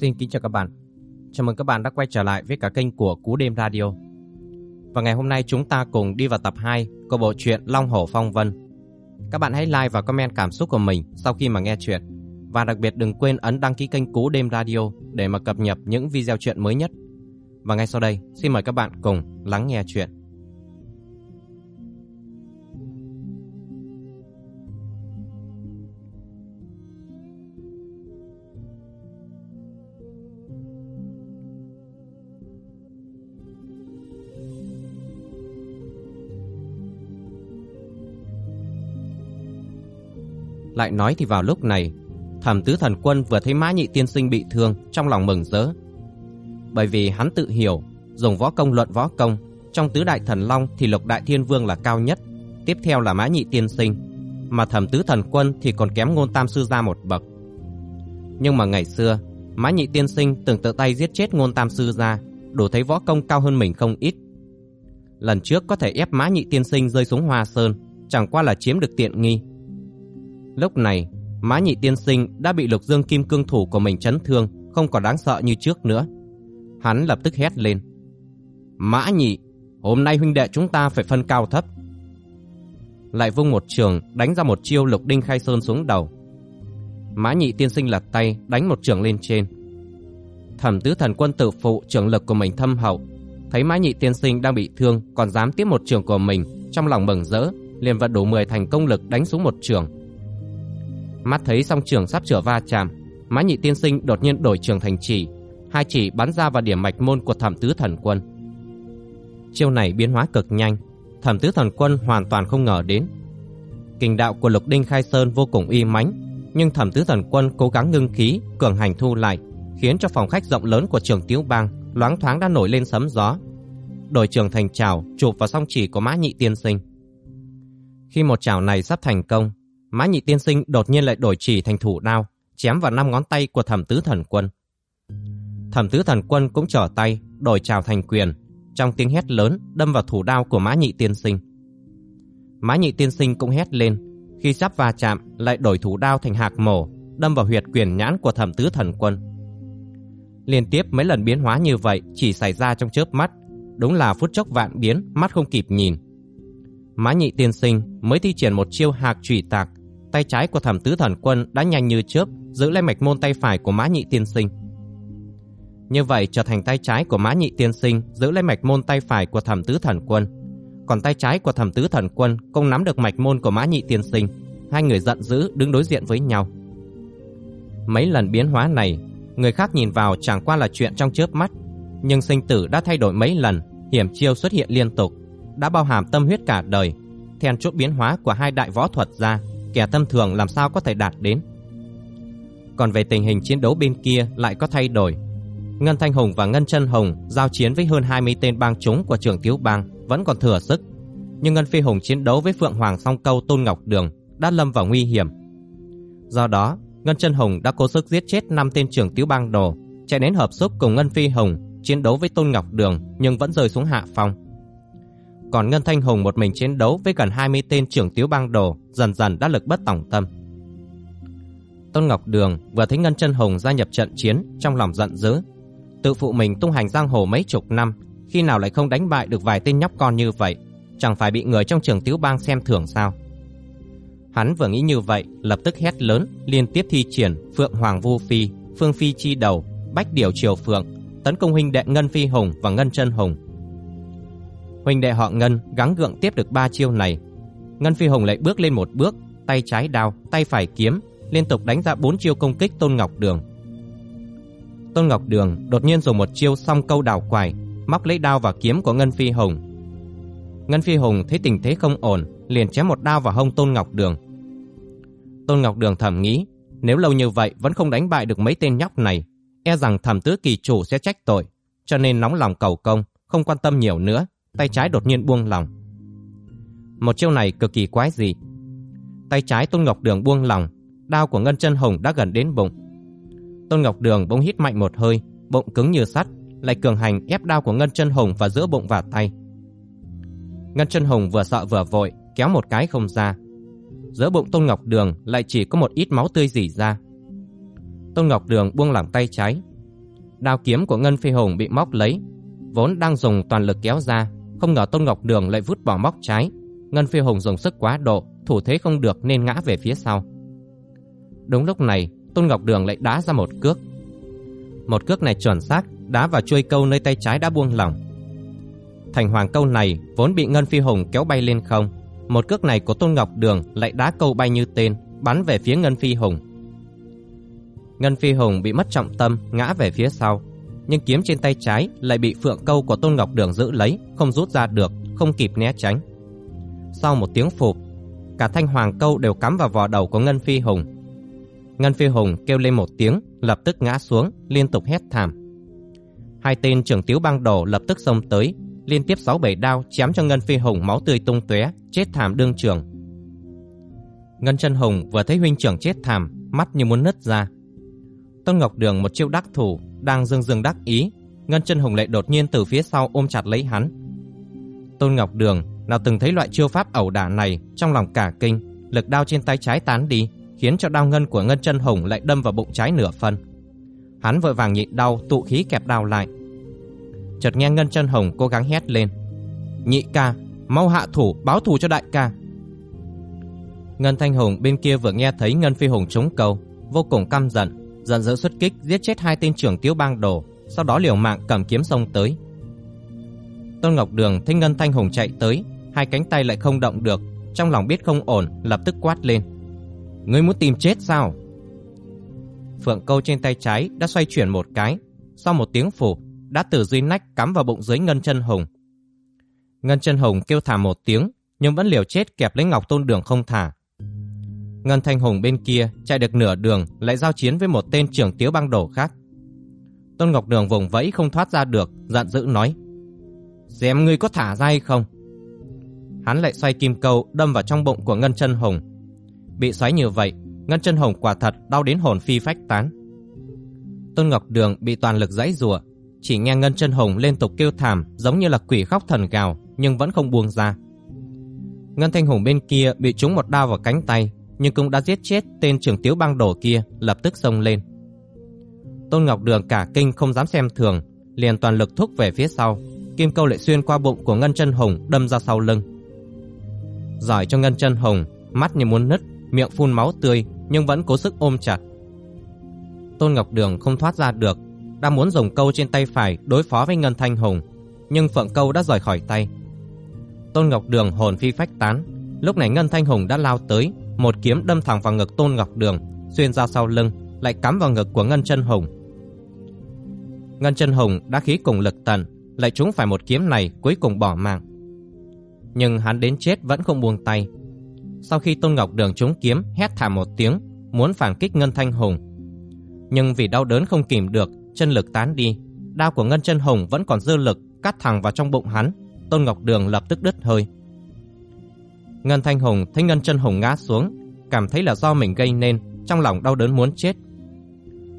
Xin kính chào các bạn. Chào mừng các bạn đã quay trở lại với cả kênh của Cú Đêm Radio. Và ngày hôm nay chúng ta cùng đi vào tập 2 của bộ truyện Long Hổ Phong Vân. Các bạn hãy like và comment cảm xúc của mình sau khi mà nghe chuyện. Và đặc biệt đừng quên ấn đăng ký kênh Cú Đêm Radio để mà cập nhật những video chuyện mới nhất. Và ngay sau đây, xin mời các bạn cùng lắng nghe chuyện. Lại nói thì vào lúc này, Thẩm Tứ Thần Quân vừa thấy Mã Nhị Tiên Sinh bị thương, trong lòng mừng rỡ. Bởi vì hắn tự hiểu, dùng võ công luận võ công, trong tứ đại thần long thì Lục Đại Thiên Vương là cao nhất, tiếp theo là Mã Nhị Tiên Sinh, mà Thẩm Tứ Thần Quân thì còn kém Ngôn Tam sư gia một bậc. Nhưng mà ngày xưa, Mã Nhị Tiên Sinh từng tự tay giết chết Ngôn Tam sư gia, đủ thấy võ công cao hơn mình không ít. Lần trước có thể ép Mã Nhị Tiên Sinh rơi xuống Hoa Sơn, chẳng qua là chiếm được tiện nghi, Lúc này, Mã Nhị tiên sinh đã bị Lục Dương Kim Cương thủ của mình chấn thương, không còn đáng sợ như trước nữa. Hắn lập tức hét lên: "Mã Nhị, hôm nay huynh đệ chúng ta phải phân cao thấp." Lại vung một trường đánh ra một chiêu Lục Đinh Khai Sơn xuống đầu. Mã Nhị tiên sinh lật tay đánh một trường lên trên. Thẩm Tứ Thần Quân tự phụ trưởng lực của mình thâm hậu, thấy Mã Nhị tiên sinh đang bị thương còn dám tiếp một trường của mình, trong lòng mừng rỡ, liền vận đủ 10 thành công lực đánh xuống một trường Mắt thấy song trường sắp trở va chạm, Mã Nhị tiên sinh đột nhiên đổi trường thành chỉ, hai chỉ bắn ra vào điểm mạch môn của Thẩm Tứ Thần Quân. Chiêu này biến hóa cực nhanh, Thẩm Tứ Thần Quân hoàn toàn không ngờ đến. Kình đạo của Lục Đinh Khai Sơn vô cùng uy mãnh, nhưng Thẩm Tứ Thần Quân cố gắng ngưng khí, cường hành thu lại, khiến cho phòng khách rộng lớn của trường Tiếu Bang loáng thoáng đã nổi lên sấm gió. Đổi trường thành trào chụp vào song chỉ của Mã Nhị tiên sinh. Khi một chảo này sắp thành công, Mã Nhị tiên sinh đột nhiên lại đổi chỉ thành thủ đao, chém vào năm ngón tay của Thẩm Tứ Thần Quân. Thẩm Tứ Thần Quân cũng trở tay, đổi trào thành quyền, trong tiếng hét lớn đâm vào thủ đao của Mã Nhị tiên sinh. Mã Nhị tiên sinh cũng hét lên, khi sắp va chạm lại đổi thủ đao thành hạc mổ, đâm vào huyệt quyền nhãn của Thẩm Tứ Thần Quân. Liên tiếp mấy lần biến hóa như vậy chỉ xảy ra trong chớp mắt, đúng là phút chốc vạn biến, mắt không kịp nhìn. Mã Nhị tiên sinh mới thi triển một chiêu hạc chủy tạc, tay trái của thẩm tứ thần quân đã nhanh như chớp giữ lấy mạch môn tay phải của mã nhị tiên sinh. Như vậy trở thành tay trái của mã nhị tiên sinh giữ lấy mạch môn tay phải của thẩm tứ thần quân. Còn tay trái của thẩm tứ thần quân cũng nắm được mạch môn của mã nhị tiên sinh. Hai người giận dữ đứng đối diện với nhau. Mấy lần biến hóa này, người khác nhìn vào chẳng qua là chuyện trong chớp mắt. Nhưng sinh tử đã thay đổi mấy lần, hiểm chiêu xuất hiện liên tục, đã bao hàm tâm huyết cả đời. Then chốt biến hóa của hai đại võ thuật ra kẻ tâm thường làm sao có thể đạt đến. Còn về tình hình chiến đấu bên kia lại có thay đổi. Ngân Thanh Hùng và Ngân Chân Hùng giao chiến với hơn 20 tên bang chúng của trưởng thiếu Bang vẫn còn thừa sức. Nhưng Ngân Phi Hùng chiến đấu với Phượng Hoàng Song Câu Tôn Ngọc Đường đã lâm vào nguy hiểm. Do đó, Ngân Chân Hùng đã cố sức giết chết 5 tên trưởng thiếu Bang đồ, chạy đến hợp sức cùng Ngân Phi Hùng chiến đấu với Tôn Ngọc Đường nhưng vẫn rơi xuống hạ phong còn Ngân Thanh Hùng một mình chiến đấu với gần 20 tên trưởng tiếu bang đồ, dần dần đã lực bất tòng tâm. Tôn Ngọc Đường vừa thấy Ngân Chân Hùng gia nhập trận chiến, trong lòng giận dữ, tự phụ mình tung hành giang hồ mấy chục năm, khi nào lại không đánh bại được vài tên nhóc con như vậy, chẳng phải bị người trong trường tiếu bang xem thưởng sao? Hắn vừa nghĩ như vậy, lập tức hét lớn, liên tiếp thi triển Phượng Hoàng Vu Phi, Phương Phi chi đầu, Bách Điểu Triều Phượng, tấn công huynh đệ Ngân Phi Hùng và Ngân Chân Hùng, Huỳnh đệ họ Ngân gắng gượng tiếp được ba chiêu này. Ngân Phi Hồng lại bước lên một bước, tay trái đao, tay phải kiếm, liên tục đánh ra bốn chiêu công kích Tôn Ngọc Đường. Tôn Ngọc Đường đột nhiên dùng một chiêu song câu đào quải, móc lấy đao và kiếm của Ngân Phi Hồng. Ngân Phi Hồng thấy tình thế không ổn, liền chém một đao vào hông Tôn Ngọc Đường. Tôn Ngọc Đường thầm nghĩ, nếu lâu như vậy vẫn không đánh bại được mấy tên nhóc này, e rằng thẩm tứ kỳ chủ sẽ trách tội, cho nên nóng lòng cầu công, không quan tâm nhiều nữa, tay trái đột nhiên buông lỏng. Một chiêu này cực kỳ quái dị. Tay trái Tôn Ngọc Đường buông lỏng, đao của Ngân Chân Hồng đã gần đến bụng. Tôn Ngọc Đường bỗng hít mạnh một hơi, bụng cứng như sắt, lại cường hành ép đao của Ngân Chân Hồng vào giữa bụng và tay. Ngân Chân Hồng vừa sợ vừa vội, kéo một cái không ra. Giữa bụng Tôn Ngọc Đường lại chỉ có một ít máu tươi rỉ ra. Tôn Ngọc Đường buông lỏng tay trái, Đao kiếm của Ngân Phi hồng bị móc lấy, vốn đang dùng toàn lực kéo ra, không ngờ Tôn Ngọc Đường lại vút bỏ móc trái. Ngân Phi Hùng dùng sức quá độ, thủ thế không được nên ngã về phía sau. Đúng lúc này, Tôn Ngọc Đường lại đá ra một cước. Một cước này chuẩn xác, đá vào chuôi câu nơi tay trái đã buông lỏng. Thành hoàng câu này vốn bị Ngân Phi Hùng kéo bay lên không. Một cước này của Tôn Ngọc Đường lại đá câu bay như tên, bắn về phía Ngân Phi Hùng. Ngân Phi Hùng bị mất trọng tâm, ngã về phía sau. Nhưng kiếm trên tay trái lại bị phượng câu của Tôn Ngọc Đường giữ lấy, không rút ra được, không kịp né tránh. Sau một tiếng phụp, cả thanh hoàng câu đều cắm vào vò đầu của Ngân Phi Hùng. Ngân Phi Hùng kêu lên một tiếng, lập tức ngã xuống, liên tục hét thảm. Hai tên trưởng tiếu băng đồ lập tức xông tới, liên tiếp sáu bảy đao chém cho Ngân Phi Hùng máu tươi tung tóe, chết thảm đương trường. Ngân Chân Hùng vừa thấy huynh trưởng chết thảm, mắt như muốn nứt ra. Tôn Ngọc Đường một chiêu đắc thủ, đang dương dương đắc ý, Ngân Chân Hùng lại đột nhiên từ phía sau ôm chặt lấy hắn. Tôn Ngọc Đường nào từng thấy loại chiêu pháp ẩu đả này, trong lòng cả kinh, lực đao trên tay trái tán đi, khiến cho đao ngân của Ngân Chân Hùng lại đâm vào bụng trái nửa phân. Hắn vội vàng nhịn đau, tụ khí kẹp đao lại. Chợt nghe Ngân Chân Hùng cố gắng hét lên: "Nhị ca, mau hạ thủ báo thù cho đại ca." Ngân Thanh Hùng bên kia vừa nghe thấy Ngân Phi Hùng trúng câu, vô cùng căm giận, dần dỡ xuất kích giết chết hai tên trưởng Tiếu Bang Đồ, sau đó liều mạng cầm kiếm xông tới. Tôn Ngọc Đường thấy Ngân Thanh Hùng chạy tới, hai cánh tay lại không động được, trong lòng biết không ổn, lập tức quát lên: "Ngươi muốn tìm chết sao?" Phượng câu trên tay trái đã xoay chuyển một cái, sau một tiếng phủ, đã từ dưới nách cắm vào bụng dưới Ngân Chân Hùng. Ngân Chân Hùng kêu thảm một tiếng, nhưng vẫn liều chết kẹp lấy Ngọc Tôn Đường không thả. Ngân Thanh Hùng bên kia chạy được nửa đường lại giao chiến với một tên trưởng tiếu băng đổ khác. Tôn Ngọc Đường vùng vẫy không thoát ra được, giận dữ nói: "Xem ngươi có thả ra hay không?" Hắn lại xoay kim câu đâm vào trong bụng của Ngân Chân Hùng. Bị xoáy như vậy, Ngân Chân Hùng quả thật đau đến hồn phi phách tán. Tôn Ngọc Đường bị toàn lực giãy rùa, chỉ nghe Ngân Chân Hùng liên tục kêu thảm giống như là quỷ khóc thần gào, nhưng vẫn không buông ra. Ngân Thanh Hùng bên kia bị trúng một đao vào cánh tay, nhưng cũng đã giết chết tên trưởng tiếu băng đổ kia, lập tức xông lên. Tôn Ngọc Đường cả kinh không dám xem thường, liền toàn lực thúc về phía sau, kim câu lại xuyên qua bụng của Ngân Chân Hùng đâm ra sau lưng. Giỏi cho Ngân Chân Hùng, mắt như muốn nứt, miệng phun máu tươi nhưng vẫn cố sức ôm chặt. Tôn Ngọc Đường không thoát ra được, đang muốn dùng câu trên tay phải đối phó với Ngân Thanh Hùng, nhưng phượng câu đã rời khỏi tay. Tôn Ngọc Đường hồn phi phách tán, lúc này Ngân Thanh Hùng đã lao tới, một kiếm đâm thẳng vào ngực Tôn Ngọc Đường, xuyên ra sau lưng, lại cắm vào ngực của Ngân Chân Hùng. Ngân Chân Hùng đã khí cùng lực tận, lại trúng phải một kiếm này cuối cùng bỏ mạng. Nhưng hắn đến chết vẫn không buông tay. Sau khi Tôn Ngọc Đường trúng kiếm, hét thảm một tiếng, muốn phản kích Ngân Thanh Hùng. Nhưng vì đau đớn không kìm được, chân lực tán đi, đao của Ngân Chân Hùng vẫn còn dư lực, cắt thẳng vào trong bụng hắn, Tôn Ngọc Đường lập tức đứt hơi. Ngân Thanh Hùng thấy Ngân Chân Hùng ngã xuống, cảm thấy là do mình gây nên, trong lòng đau đớn muốn chết.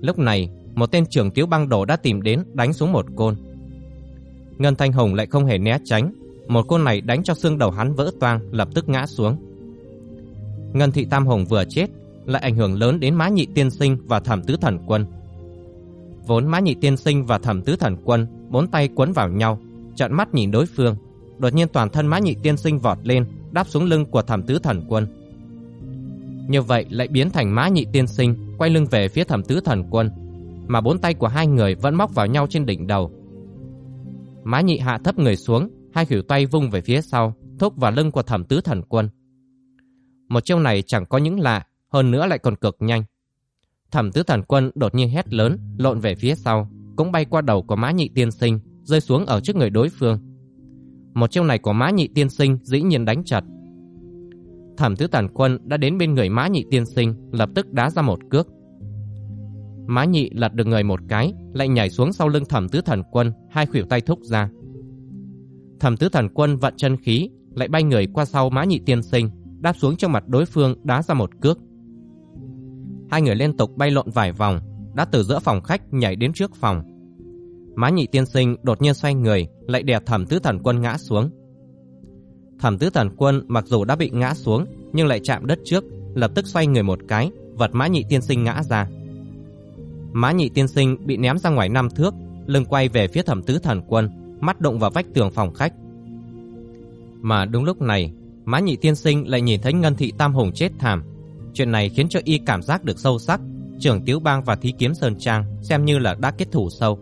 Lúc này, một tên trưởng cứu băng đồ đã tìm đến đánh xuống một côn. Ngân Thanh Hùng lại không hề né tránh, một côn này đánh cho xương đầu hắn vỡ toang, lập tức ngã xuống. Ngân Thị Tam Hùng vừa chết, lại ảnh hưởng lớn đến Mã Nhị Tiên Sinh và Thẩm Tứ Thần Quân. Vốn Mã Nhị Tiên Sinh và Thẩm Tứ Thần Quân bốn tay quấn vào nhau, trợn mắt nhìn đối phương, đột nhiên toàn thân Mã Nhị Tiên Sinh vọt lên, đáp xuống lưng của Thẩm Tứ Thần Quân. Như vậy lại biến thành Mã Nhị Tiên Sinh quay lưng về phía Thẩm Tứ Thần Quân, mà bốn tay của hai người vẫn móc vào nhau trên đỉnh đầu. Mã Nhị hạ thấp người xuống, hai khuỷu tay vung về phía sau, thúc vào lưng của Thẩm Tứ Thần Quân. Một chiêu này chẳng có những lạ, hơn nữa lại còn cực nhanh. Thẩm Tứ Thần Quân đột nhiên hét lớn, lộn về phía sau, cũng bay qua đầu của Mã Nhị Tiên Sinh, rơi xuống ở trước người đối phương. Một chiêu này của Mã Nhị Tiên Sinh dĩ nhiên đánh chặt. Thẩm Tứ Tản Quân đã đến bên người Mã Nhị Tiên Sinh, lập tức đá ra một cước. Mã Nhị lật được người một cái, lại nhảy xuống sau lưng Thẩm Tứ Thần Quân, hai khuỷu tay thúc ra. Thẩm Tứ Thần Quân vận chân khí, lại bay người qua sau Mã Nhị Tiên Sinh, đáp xuống trong mặt đối phương đá ra một cước. Hai người liên tục bay lộn vài vòng, đã từ giữa phòng khách nhảy đến trước phòng. Má nhị tiên sinh đột nhiên xoay người, lại đè thẩm tứ thần quân ngã xuống. Thẩm tứ thần quân mặc dù đã bị ngã xuống, nhưng lại chạm đất trước, lập tức xoay người một cái, vật mã nhị tiên sinh ngã ra. Mã Nhị tiên sinh bị ném ra ngoài năm thước, lưng quay về phía Thẩm Tứ Thần Quân, mắt đụng vào vách tường phòng khách. Mà đúng lúc này, Mã Nhị tiên sinh lại nhìn thấy Ngân Thị Tam Hùng chết thảm. Chuyện này khiến cho y cảm giác được sâu sắc, trưởng Tiếu Bang và Thí Kiếm Sơn Trang xem như là đã kết thủ sâu.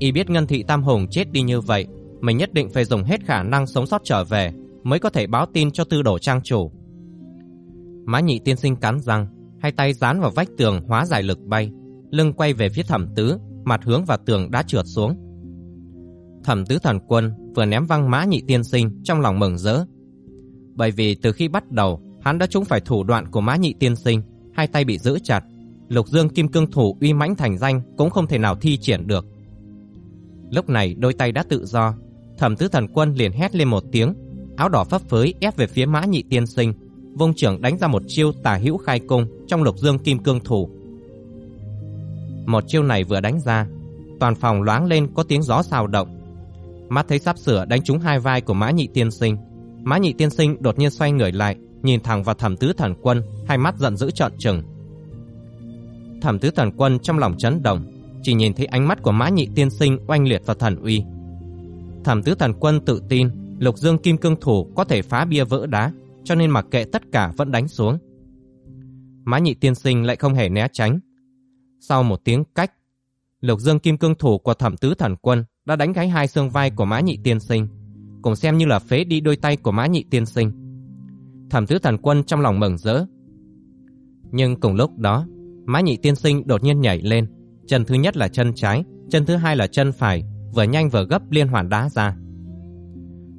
Y biết Ngân Thị Tam Hùng chết đi như vậy, mình nhất định phải dùng hết khả năng sống sót trở về mới có thể báo tin cho tư đổ trang chủ. Mã Nhị tiên sinh cắn răng, hai tay dán vào vách tường hóa giải lực bay, lưng quay về phía Thẩm Tứ, mặt hướng vào tường đã trượt xuống. Thẩm Tứ Thần Quân vừa ném văng Mã Nhị tiên sinh trong lòng mừng rỡ. Bởi vì từ khi bắt đầu, hắn đã trúng phải thủ đoạn của Mã Nhị tiên sinh, hai tay bị giữ chặt, Lục Dương Kim Cương thủ uy mãnh thành danh cũng không thể nào thi triển được. Lúc này đôi tay đã tự do, Thẩm Tứ Thần Quân liền hét lên một tiếng, áo đỏ phấp phới ép về phía Mã Nhị tiên sinh, vung trưởng đánh ra một chiêu tà hữu khai cung trong Lục Dương Kim Cương thủ. Một chiêu này vừa đánh ra, toàn phòng loáng lên có tiếng gió xào động. Mắt thấy sắp sửa đánh trúng hai vai của Mã Nhị tiên sinh, Mã Nhị tiên sinh đột nhiên xoay người lại, nhìn thẳng vào Thẩm Tứ Thần Quân, hai mắt giận dữ trợn trừng. Thẩm Tứ Thần Quân trong lòng chấn động, chỉ nhìn thấy ánh mắt của Mã Nhị tiên sinh oanh liệt và thần uy. Thẩm Tứ Thần Quân tự tin, Lục Dương Kim Cương thủ có thể phá bia vỡ đá, cho nên mặc kệ tất cả vẫn đánh xuống. Mã Nhị tiên sinh lại không hề né tránh. Sau một tiếng cách, Lục Dương Kim Cương thủ của Thẩm Tứ Thần Quân đã đánh gãy hai xương vai của Mã Nhị tiên sinh, cũng xem như là phế đi đôi tay của Mã Nhị tiên sinh. Thẩm Tứ Thần Quân trong lòng mừng rỡ. Nhưng cùng lúc đó, Mã Nhị tiên sinh đột nhiên nhảy lên, chân thứ nhất là chân trái, chân thứ hai là chân phải, vừa nhanh vừa gấp liên hoàn đá ra.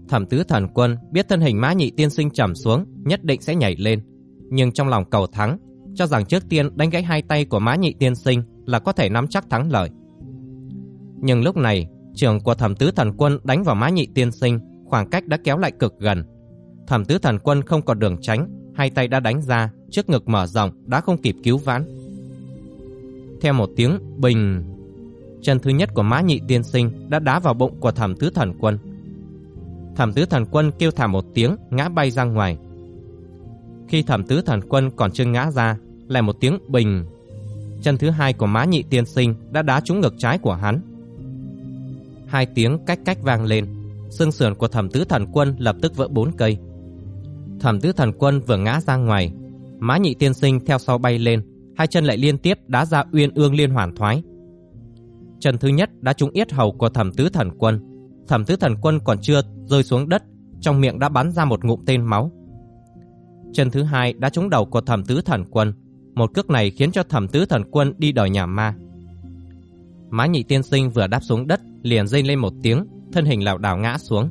Thẩm Tứ Thần Quân biết thân hình Mã Nhị tiên sinh trầm xuống, nhất định sẽ nhảy lên, nhưng trong lòng cầu thắng, cho rằng trước tiên đánh gãy hai tay của Mã Nhị tiên sinh là có thể nắm chắc thắng lợi. Nhưng lúc này, trường của Thẩm Tứ Thần Quân đánh vào Mã Nhị tiên sinh, khoảng cách đã kéo lại cực gần. Thẩm Tứ Thần Quân không còn đường tránh, hai tay đã đánh ra, trước ngực mở rộng đã không kịp cứu vãn. Theo một tiếng bình, chân thứ nhất của Mã Nhị tiên sinh đã đá vào bụng của Thẩm Tứ Thần Quân. Thẩm Tứ Thần Quân kêu thảm một tiếng, ngã bay ra ngoài. Khi Thẩm Tứ Thần Quân còn chưa ngã ra, lại một tiếng bình. Chân thứ hai của Mã Nhị tiên sinh đã đá trúng ngực trái của hắn. Hai tiếng cách cách vang lên, xương sườn của Thẩm Tứ Thần Quân lập tức vỡ bốn cây. Thẩm Tứ Thần Quân vừa ngã ra ngoài, Mã Nhị tiên sinh theo sau bay lên, hai chân lại liên tiếp đá ra uyên ương liên hoàn thoái. Chân thứ nhất đã trúng yết hầu của Thẩm Tứ Thần Quân. Thẩm Tứ Thần Quân còn chưa rơi xuống đất, trong miệng đã bắn ra một ngụm tên máu. Chân thứ hai đã trúng đầu của Thẩm Tứ Thần Quân. Một cước này khiến cho Thẩm Tứ Thần Quân đi đòi nhà ma. Mã Nhị tiên sinh vừa đáp xuống đất, liền rên lên một tiếng, thân hình lảo đảo ngã xuống.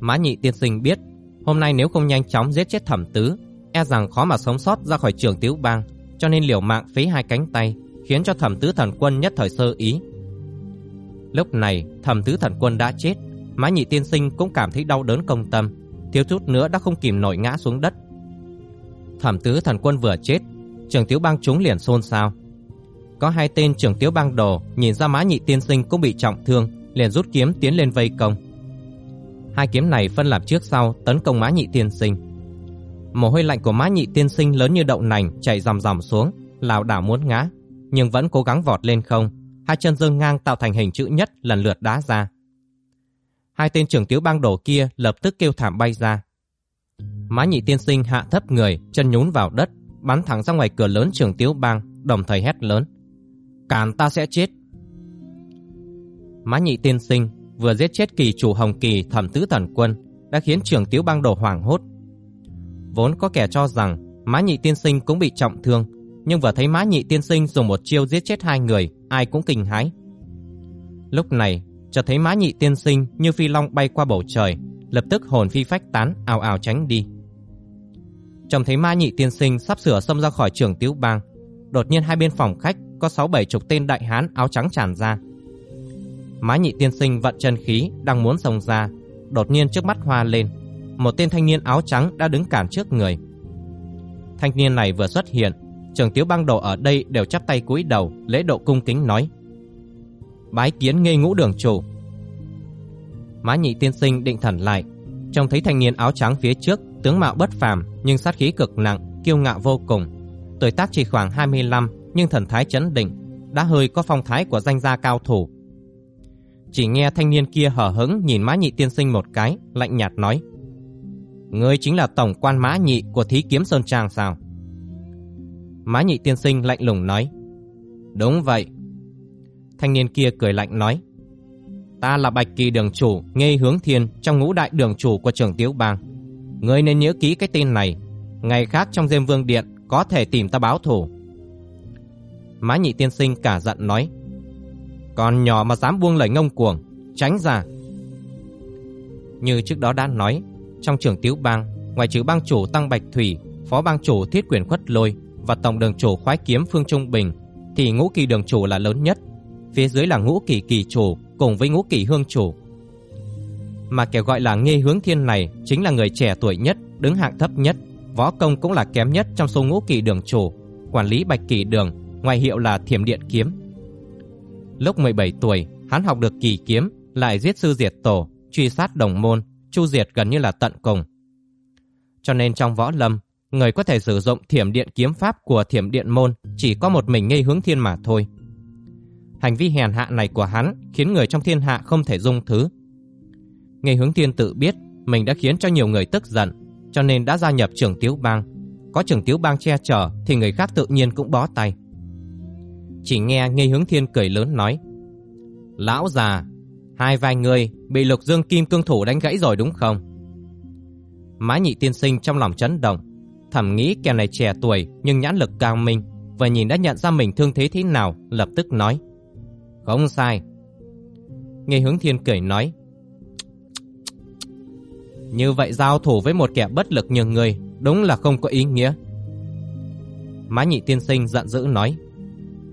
Mã Nhị tiên sinh biết, hôm nay nếu không nhanh chóng giết chết Thẩm Tứ, e rằng khó mà sống sót ra khỏi trường Tiếu Bang, cho nên liều mạng phế hai cánh tay, khiến cho Thẩm Tứ Thần Quân nhất thời sơ ý. Lúc này, Thẩm Tứ Thần Quân đã chết, Mã Nhị tiên sinh cũng cảm thấy đau đớn công tâm, thiếu chút nữa đã không kìm nổi ngã xuống đất. Thẩm Tứ Thần Quân vừa chết, trưởng Tiếu Bang chúng liền xôn xao. Có hai tên trưởng Tiếu Bang đồ nhìn ra Mã Nhị tiên sinh cũng bị trọng thương, liền rút kiếm tiến lên vây công. Hai kiếm này phân làm trước sau tấn công Mã Nhị tiên sinh. Mồ hôi lạnh của Mã Nhị tiên sinh lớn như đậu nành chảy ròng ròng xuống, lảo đảo muốn ngã, nhưng vẫn cố gắng vọt lên không, hai chân dương ngang tạo thành hình chữ nhất lần lượt đá ra. Hai tên trưởng tiếu bang đồ kia lập tức kêu thảm bay ra. Mã nhị tiên sinh hạ thấp người, chân nhún vào đất, bắn thẳng ra ngoài cửa lớn trưởng tiếu bang, đồng thời hét lớn. Càn ta sẽ chết. Mã nhị tiên sinh vừa giết chết kỳ chủ hồng kỳ thẩm tứ thần quân, đã khiến trưởng tiếu bang đồ hoảng hốt. Vốn có kẻ cho rằng Mã nhị tiên sinh cũng bị trọng thương, nhưng vừa thấy Mã nhị tiên sinh dùng một chiêu giết chết hai người, ai cũng kinh hãi. Lúc này, chợt thấy Mã nhị tiên sinh như phi long bay qua bầu trời, lập tức hồn phi phách tán, ào ào tránh đi. Trông thấy Mã nhị tiên sinh sắp sửa xông ra khỏi trường tiếu bang, đột nhiên hai bên phòng khách có sáu bảy chục tên đại hán áo trắng tràn ra. Mã nhị tiên sinh vận chân khí đang muốn xông ra, đột nhiên trước mắt hoa lên, một tên thanh niên áo trắng đã đứng cản trước người. Thanh niên này vừa xuất hiện, trưởng tiếu bang đồ ở đây đều chắp tay cúi đầu, lễ độ cung kính nói: "Bái kiến ngây ngũ đường chủ." Mã Nhị tiên sinh định thần lại, trông thấy thanh niên áo trắng phía trước, tướng mạo bất phàm nhưng sát khí cực nặng, kiêu ngạo vô cùng. Tuổi tác chỉ khoảng 25, nhưng thần thái chấn định, đã hơi có phong thái của danh gia cao thủ. Chỉ nghe thanh niên kia hở hững nhìn Mã Nhị tiên sinh một cái, lạnh nhạt nói: "Ngươi chính là tổng quan Mã Nhị của Thí Kiếm Sơn Trang sao?" Mã Nhị tiên sinh lạnh lùng nói: "Đúng vậy." Thanh niên kia cười lạnh nói: "Ta là Bạch Kỳ đường chủ, Nghê Hướng Thiên trong ngũ đại đường chủ của Trường Tiếu Bang. Ngươi nên nhớ kỹ cái tên này, ngày khác trong Diêm Vương điện có thể tìm ta báo thù." Mã Nhị tiên sinh cả giận nói: "Còn nhỏ mà dám buông lời ngông cuồng, tránh ra." Như trước đó đã nói, trong Trường Tiểu Bang, ngoài trừ bang chủ Tăng Bạch Thủy, phó bang chủ Thiết Quyền Khuất Lôi và tổng đường chủ khoái kiếm Phương Trung Bình thì ngũ kỳ đường chủ là lớn nhất, phía dưới là ngũ kỳ kỳ chủ cùng với ngũ kỳ hương chủ. Mà kẻ gọi là Nghê Hướng Thiên này chính là người trẻ tuổi nhất, đứng hạng thấp nhất, võ công cũng là kém nhất trong số ngũ kỳ đường chủ, quản lý Bạch Kỳ Đường, ngoài hiệu là Thiểm Điện Kiếm. Lúc 17 tuổi, hắn học được kỳ kiếm, lại giết sư diệt tổ, truy sát đồng môn, chu diệt gần như là tận cùng. Cho nên trong võ lâm, người có thể sử dụng thiểm điện kiếm pháp của thiểm điện môn chỉ có một mình ngây hướng thiên mà thôi. Hành vi hèn hạ này của hắn khiến người trong thiên hạ không thể dung thứ. Ngây hướng thiên tự biết mình đã khiến cho nhiều người tức giận, cho nên đã gia nhập trưởng tiếu bang. Có trưởng tiếu bang che chở thì người khác tự nhiên cũng bó tay. Chỉ nghe ngây hướng thiên cười lớn nói Lão già, hai vài người bị lục dương kim cương thủ đánh gãy rồi đúng không? Mã nhị tiên sinh trong lòng chấn động thầm nghĩ kẻ này trẻ tuổi nhưng nhãn lực cao minh, và nhìn đã nhận ra mình thương thế thế nào, lập tức nói. Không sai. Nghe hướng thiên cười nói. Như vậy giao thủ với một kẻ bất lực như người, đúng là không có ý nghĩa. Mã nhị tiên sinh giận dữ nói.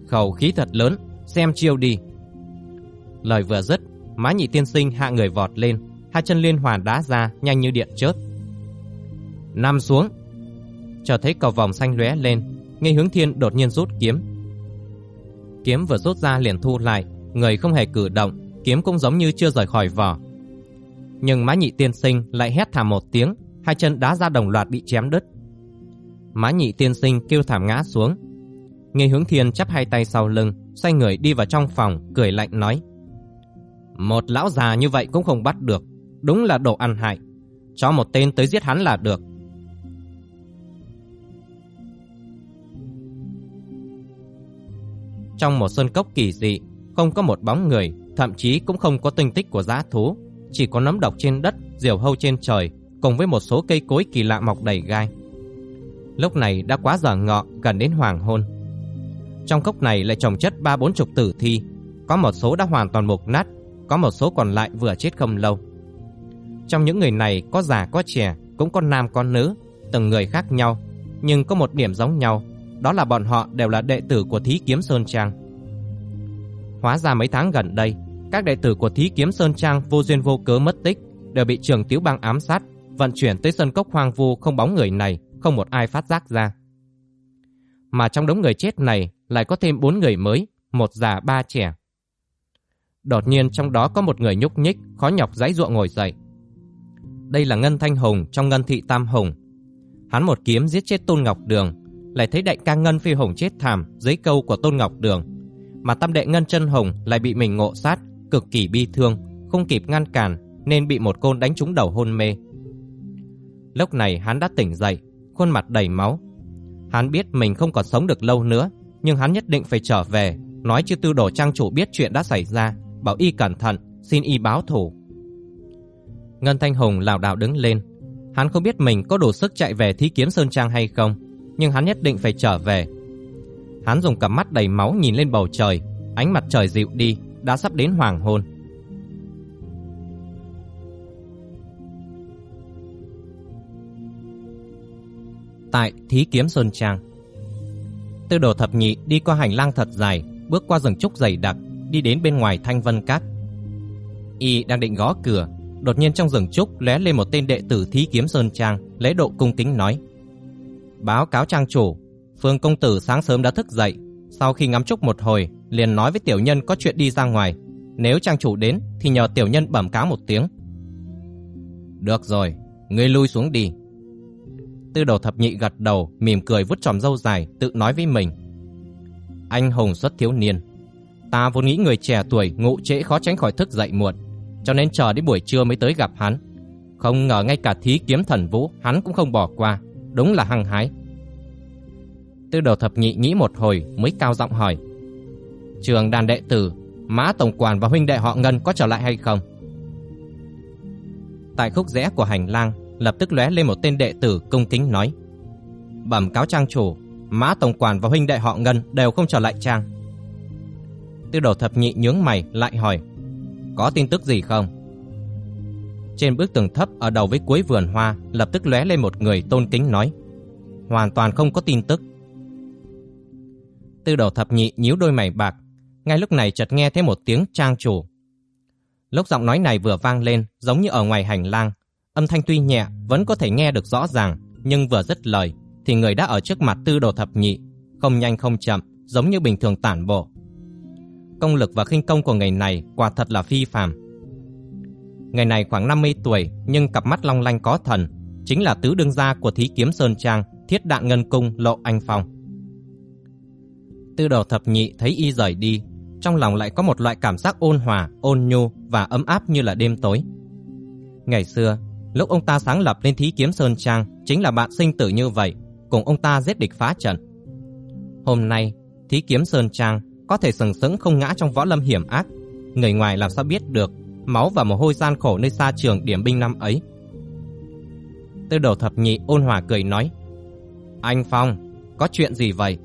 Khẩu khí thật lớn, xem chiêu đi. Lời vừa dứt, mã nhị tiên sinh hạ người vọt lên, hai chân liên hoàn đá ra nhanh như điện chớp. Nằm xuống, chờ thấy cầu vòng xanh lóe lên, Nghi Hướng Thiên đột nhiên rút kiếm. Kiếm vừa rút ra liền thu lại, người không hề cử động, kiếm cũng giống như chưa rời khỏi vỏ. Nhưng Mã Nhị Tiên Sinh lại hét thảm một tiếng, hai chân đá ra đồng loạt bị chém đứt. Mã Nhị Tiên Sinh kêu thảm ngã xuống. Nghi Hướng Thiên chắp hai tay sau lưng, xoay người đi vào trong phòng, cười lạnh nói: "Một lão già như vậy cũng không bắt được, đúng là đồ ăn hại. Cho một tên tới giết hắn là được." Trong một sơn cốc kỳ dị, không có một bóng người, thậm chí cũng không có tinh tích của giá thú, chỉ có nấm độc trên đất, diều hâu trên trời, cùng với một số cây cối kỳ lạ mọc đầy gai. Lúc này đã quá giờ ngọ, gần đến hoàng hôn. Trong cốc này lại trồng chất ba bốn chục tử thi, có một số đã hoàn toàn mục nát, có một số còn lại vừa chết không lâu. Trong những người này có già có trẻ, cũng có nam có nữ, từng người khác nhau, nhưng có một điểm giống nhau, đó là bọn họ đều là đệ tử của Thí Kiếm Sơn Trang. Hóa ra mấy tháng gần đây, các đệ tử của Thí Kiếm Sơn Trang vô duyên vô cớ mất tích, đều bị Trường Tiếu Bang ám sát, vận chuyển tới sân cốc hoang vu không bóng người này, không một ai phát giác ra. Mà trong đống người chết này lại có thêm bốn người mới, một già ba trẻ. Đột nhiên trong đó có một người nhúc nhích, khó nhọc giãy giụa ngồi dậy. Đây là Ngân Thanh Hùng trong Ngân Thị Tam Hùng. Hắn một kiếm giết chết Tôn Ngọc Đường, lại thấy đại ca Ngân Phi hùng chết thảm dưới câu của Tôn Ngọc Đường, mà tam đệ Ngân Chân hùng lại bị mình ngộ sát, cực kỳ bi thương, không kịp ngăn cản nên bị một côn đánh trúng đầu hôn mê. Lúc này hắn đã tỉnh dậy, khuôn mặt đầy máu. Hắn biết mình không còn sống được lâu nữa, nhưng hắn nhất định phải trở về, nói cho Tư Đồ trang chủ biết chuyện đã xảy ra, bảo y cẩn thận, xin y báo thủ. Ngân Thanh Hùng lảo đảo đứng lên, hắn không biết mình có đủ sức chạy về Thí Kiếm Sơn Trang hay không, nhưng hắn nhất định phải trở về. Hắn dùng cặp mắt đầy máu nhìn lên bầu trời, ánh mặt trời dịu đi, đã sắp đến hoàng hôn. Tại Thí Kiếm Sơn Trang Tư đồ thập nhị đi qua hành lang thật dài, bước qua rừng trúc dày đặc, đi đến bên ngoài thanh vân cát. Y đang định gõ cửa, đột nhiên trong rừng trúc lóe lên một tên đệ tử Thí Kiếm Sơn Trang, lễ độ cung kính nói: Báo cáo trang chủ, Phương công tử sáng sớm đã thức dậy, sau khi ngắm trúc một hồi, liền nói với tiểu nhân có chuyện đi ra ngoài, nếu trang chủ đến thì nhờ tiểu nhân bẩm cáo một tiếng. Được rồi, ngươi lui xuống đi. Tư đầu thập nhị gật đầu, mỉm cười vút tròm râu dài, tự nói với mình. anh hùng xuất thiếu niên. Ta vốn nghĩ người trẻ tuổi ngủ trễ khó tránh khỏi thức dậy muộn, cho nên chờ đến buổi trưa mới tới gặp hắn. Không ngờ ngay cả thí kiếm thần vũ hắn cũng không bỏ qua, đúng là hăng hái. Tư đầu thập nhị nghĩ một hồi mới cao giọng hỏi. Trường đàn đệ tử, Mã Tổng Quản và huynh đệ họ Ngân có trở lại hay không? Tại khúc rẽ của hành lang, lập tức lóe lên một tên đệ tử cung kính nói. Bẩm cáo trang chủ, Mã Tổng Quản và huynh đệ họ Ngân đều không trở lại trang. Tư đồ thập nhị nhướng mày lại hỏi. Có tin tức gì không? Trên bức tường thấp ở đầu với cuối vườn hoa lập tức lóe lên một người tôn kính nói. Hoàn toàn không có tin tức. Tư đồ thập nhị nhíu đôi mày bạc. Ngay lúc này chợt nghe thấy một tiếng trang chủ. Lúc giọng nói này vừa vang lên giống như ở ngoài hành lang. Âm thanh tuy nhẹ vẫn có thể nghe được rõ ràng nhưng vừa dứt lời thì người đã ở trước mặt tư đồ thập nhị, không nhanh không chậm, giống như bình thường tản bộ. Công lực và khinh công của người này quả thật là phi phàm. Người này khoảng 50 tuổi nhưng cặp mắt long lanh có thần, chính là tứ đương gia của thí kiếm Sơn Trang, thiết đạn ngân cung Lộ Anh Phong. Tư đồ thập nhị thấy y rời đi, trong lòng lại có một loại cảm giác ôn hòa, ôn nhu và ấm áp như là đêm tối. Ngày xưa, lúc ông ta sáng lập nên thí kiếm Sơn Trang chính là bạn sinh tử như vậy, cùng ông ta giết địch phá trận. Hôm nay, thí kiếm Sơn Trang có thể sừng sững không ngã trong võ lâm hiểm ác, người ngoài làm sao biết được máu và mồ hôi gian khổ nơi xa trường điểm binh năm ấy. Tư đồ thập nhị ôn hòa cười nói, Anh Phong, có chuyện gì vậy?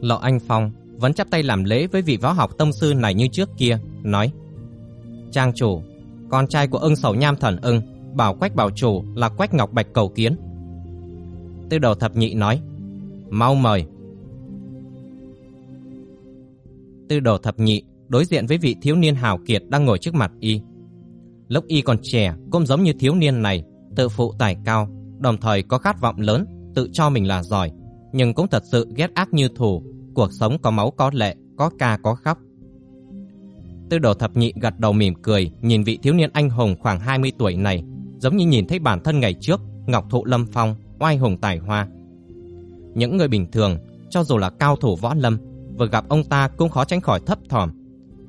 Lộ Anh Phong vẫn chắp tay làm lễ với vị võ học tông sư này như trước kia, nói, Trang chủ, con trai của ưng sầu nham thần ưng, bảo quách bảo chủ là quách ngọc bạch cầu kiến. Tư đầu thập nhị nói, mau mời. Tư đồ thập nhị đối diện với vị thiếu niên hào kiệt đang ngồi trước mặt y. Lúc y còn trẻ cũng giống như thiếu niên này, tự phụ tài cao, đồng thời có khát vọng lớn, tự cho mình là giỏi, nhưng cũng thật sự ghét ác như thù, cuộc sống có máu có lệ, có ca có khóc. Tư đồ thập nhị gật đầu mỉm cười, nhìn vị thiếu niên anh hùng khoảng 20 tuổi này, giống như nhìn thấy bản thân ngày trước, Ngọc Thụ Lâm Phong, oai hùng tài hoa. Những người bình thường, cho dù là cao thủ võ lâm, vừa gặp ông ta cũng khó tránh khỏi thấp thỏm,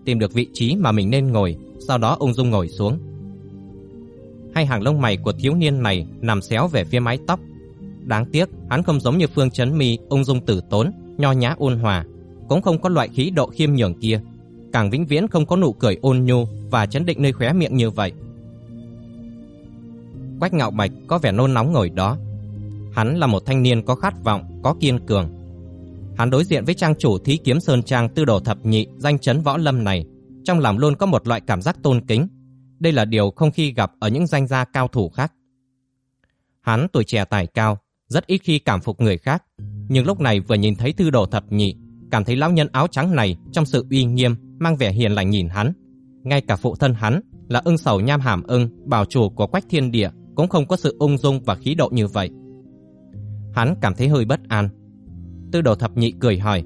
tìm được vị trí mà mình nên ngồi, sau đó ung dung ngồi xuống. Hai hàng lông mày của thiếu niên này nằm xéo về phía mái tóc. Đáng tiếc, hắn không giống như Phương Chấn Mi ung dung tử tốn, nho nhã ôn hòa, cũng không có loại khí độ khiêm nhường kia, càng vĩnh viễn không có nụ cười ôn nhu và chấn định nơi khóe miệng như vậy. Quách Ngạo Bạch có vẻ nôn nóng ngồi đó. Hắn là một thanh niên có khát vọng, có kiên cường, Hắn đối diện với trang chủ thí kiếm sơn trang tư đồ thập nhị danh chấn võ lâm này, trong lòng luôn có một loại cảm giác tôn kính. Đây là điều không khi gặp ở những danh gia cao thủ khác. Hắn tuổi trẻ tài cao, rất ít khi cảm phục người khác, nhưng lúc này vừa nhìn thấy tư đồ thập nhị, cảm thấy lão nhân áo trắng này trong sự uy nghiêm, mang vẻ hiền lành nhìn hắn. Ngay cả phụ thân hắn là ưng sầu nham hàm ưng, bảo chủ của quách thiên địa, cũng không có sự ung dung và khí độ như vậy. Hắn cảm thấy hơi bất an, Tư đồ thập nhị cười hỏi.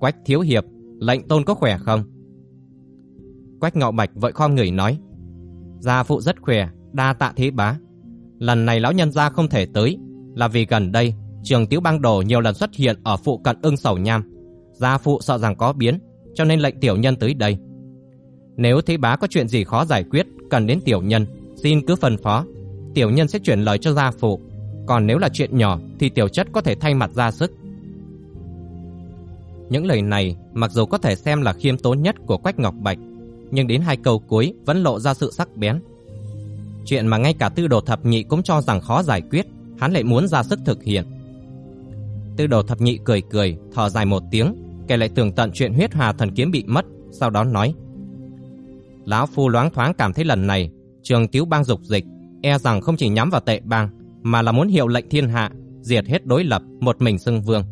Quách thiếu hiệp, lệnh tôn có khỏe không? Quách ngạo bạch vội khom người nói. Gia phụ rất khỏe, đa tạ thế bá. Lần này lão nhân gia không thể tới, là vì gần đây trường tiểu bang đồ nhiều lần xuất hiện ở phụ cận ưng sầu nham. Gia phụ sợ rằng có biến, cho nên lệnh tiểu nhân tới đây. Nếu thế bá có chuyện gì khó giải quyết, cần đến tiểu nhân, xin cứ phân phó. Tiểu nhân sẽ chuyển lời cho gia phụ. Còn nếu là chuyện nhỏ thì tiểu chất có thể thay mặt ra sức. Những lời này mặc dù có thể xem là khiêm tốn nhất của Quách Ngọc Bạch, nhưng đến hai câu cuối vẫn lộ ra sự sắc bén. Chuyện mà ngay cả tư đồ thập nhị cũng cho rằng khó giải quyết, hắn lại muốn ra sức thực hiện. Tư đồ thập nhị cười cười, thở dài một tiếng, kể lại tường tận chuyện huyết hà thần kiếm bị mất, sau đó nói. Lão Phu loáng thoáng cảm thấy lần này, trường cứu bang dục dịch, e rằng không chỉ nhắm vào tệ bang, mà là muốn hiệu lệnh thiên hạ, diệt hết đối lập, một mình xưng vương.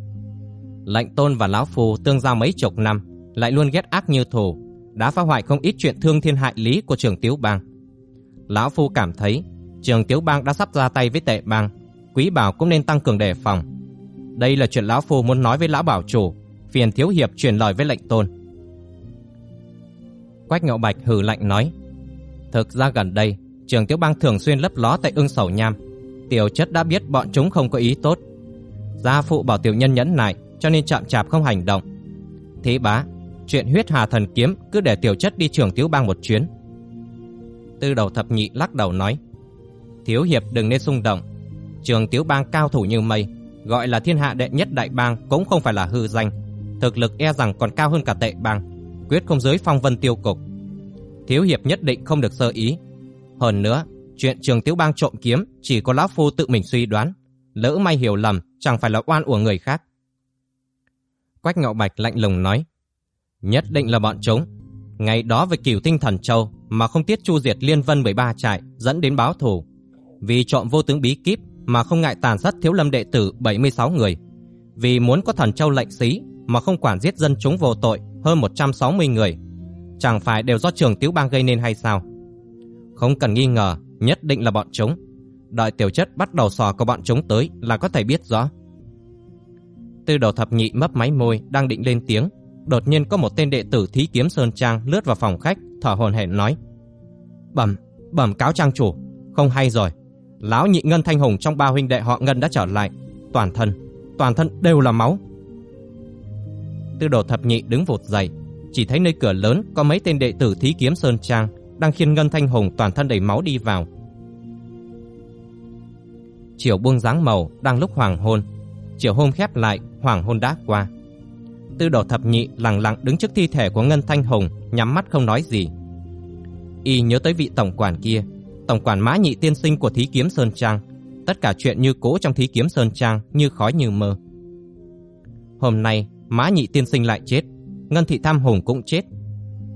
Lệnh tôn và lão phù tương giao mấy chục năm, lại luôn ghét ác như thù, đã phá hoại không ít chuyện thương thiên hại lý của trường Tiếu Bang. Lão phu cảm thấy trường Tiếu Bang đã sắp ra tay với tệ bang, quý bảo cũng nên tăng cường đề phòng. Đây là chuyện lão phu muốn nói với lão bảo chủ, phiền thiếu hiệp truyền lời với lệnh tôn. Quách Ngậu Bạch hừ lạnh nói: "Thực ra gần đây, trường Tiếu Bang thường xuyên lấp ló tại Ưng Sầu Nham, tiểu chất đã biết bọn chúng không có ý tốt. Gia phụ bảo tiểu nhân nhẫn nại, cho nên chậm chạp không hành động. Thế bá, chuyện huyết hà thần kiếm cứ để tiểu chất đi trường tiếu bang một chuyến. Tư đầu thập nhị lắc đầu nói, Thiếu hiệp đừng nên xung động, trường tiếu bang cao thủ như mây, gọi là thiên hạ đệ nhất đại bang cũng không phải là hư danh, thực lực e rằng còn cao hơn cả tệ bang, quyết không dưới phong vân tiêu cục. Thiếu hiệp nhất định không được sơ ý. Hơn nữa, chuyện trường tiếu bang trộm kiếm chỉ có lão phu tự mình suy đoán, lỡ may hiểu lầm chẳng phải là oan uổng người khác. Quách Ngạo Bạch lạnh lùng nói, nhất định là bọn chúng. Ngày đó về cửu tinh thần châu mà không tiết chu diệt liên vân 13 trại dẫn đến báo thù. Vì trộm vô tướng bí kíp mà không ngại tàn sát thiếu lâm đệ tử 76 người. Vì muốn có thần châu lệnh xí mà không quản giết dân chúng vô tội hơn 160 người. Chẳng phải đều do trường tiếu bang gây nên hay sao? Không cần nghi ngờ, nhất định là bọn chúng. Đợi tiểu chất bắt đầu sò của bọn chúng tới là có thể biết rõ. Tư đồ thập nhị mấp máy môi đang định lên tiếng. Đột nhiên có một tên đệ tử thí kiếm Sơn Trang lướt vào phòng khách, thở hồn hển nói. Bẩm, bẩm cáo trang chủ, không hay rồi. Lão nhị Ngân Thanh Hùng trong ba huynh đệ họ Ngân đã trở lại. Toàn thân, toàn thân đều là máu. Tư đồ thập nhị đứng vụt dậy, chỉ thấy nơi cửa lớn có mấy tên đệ tử thí kiếm Sơn Trang đang khiêng Ngân Thanh Hùng toàn thân đầy máu đi vào. Chiều buông dáng màu đang lúc hoàng hôn, chiều hôm khép lại, hoàng hôn đã qua. Tư đồ thập nhị lặng lặng đứng trước thi thể của Ngân Thanh Hùng, nhắm mắt không nói gì. Y nhớ tới vị tổng quản kia, tổng quản Mã Nhị tiên sinh của Thí Kiếm Sơn Trang, tất cả chuyện như cũ trong Thí Kiếm Sơn Trang như khói như mơ. Hôm nay, Mã Nhị tiên sinh lại chết, Ngân Thị Tham Hùng cũng chết.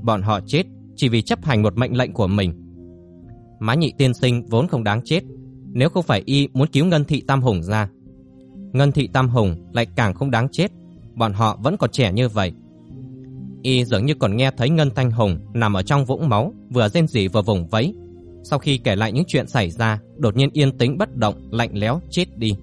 Bọn họ chết chỉ vì chấp hành một mệnh lệnh của mình. Mã Nhị tiên sinh vốn không đáng chết, nếu không phải y muốn cứu Ngân Thị Tam Hùng ra. Ngân Thị Tam Hùng lại càng không đáng chết, bọn họ vẫn còn trẻ như vậy. Y dường như còn nghe thấy Ngân Thanh Hùng nằm ở trong vũng máu, vừa rên rỉ vừa vùng vẫy. Sau khi kể lại những chuyện xảy ra, đột nhiên yên tĩnh bất động, lạnh lẽo chết đi.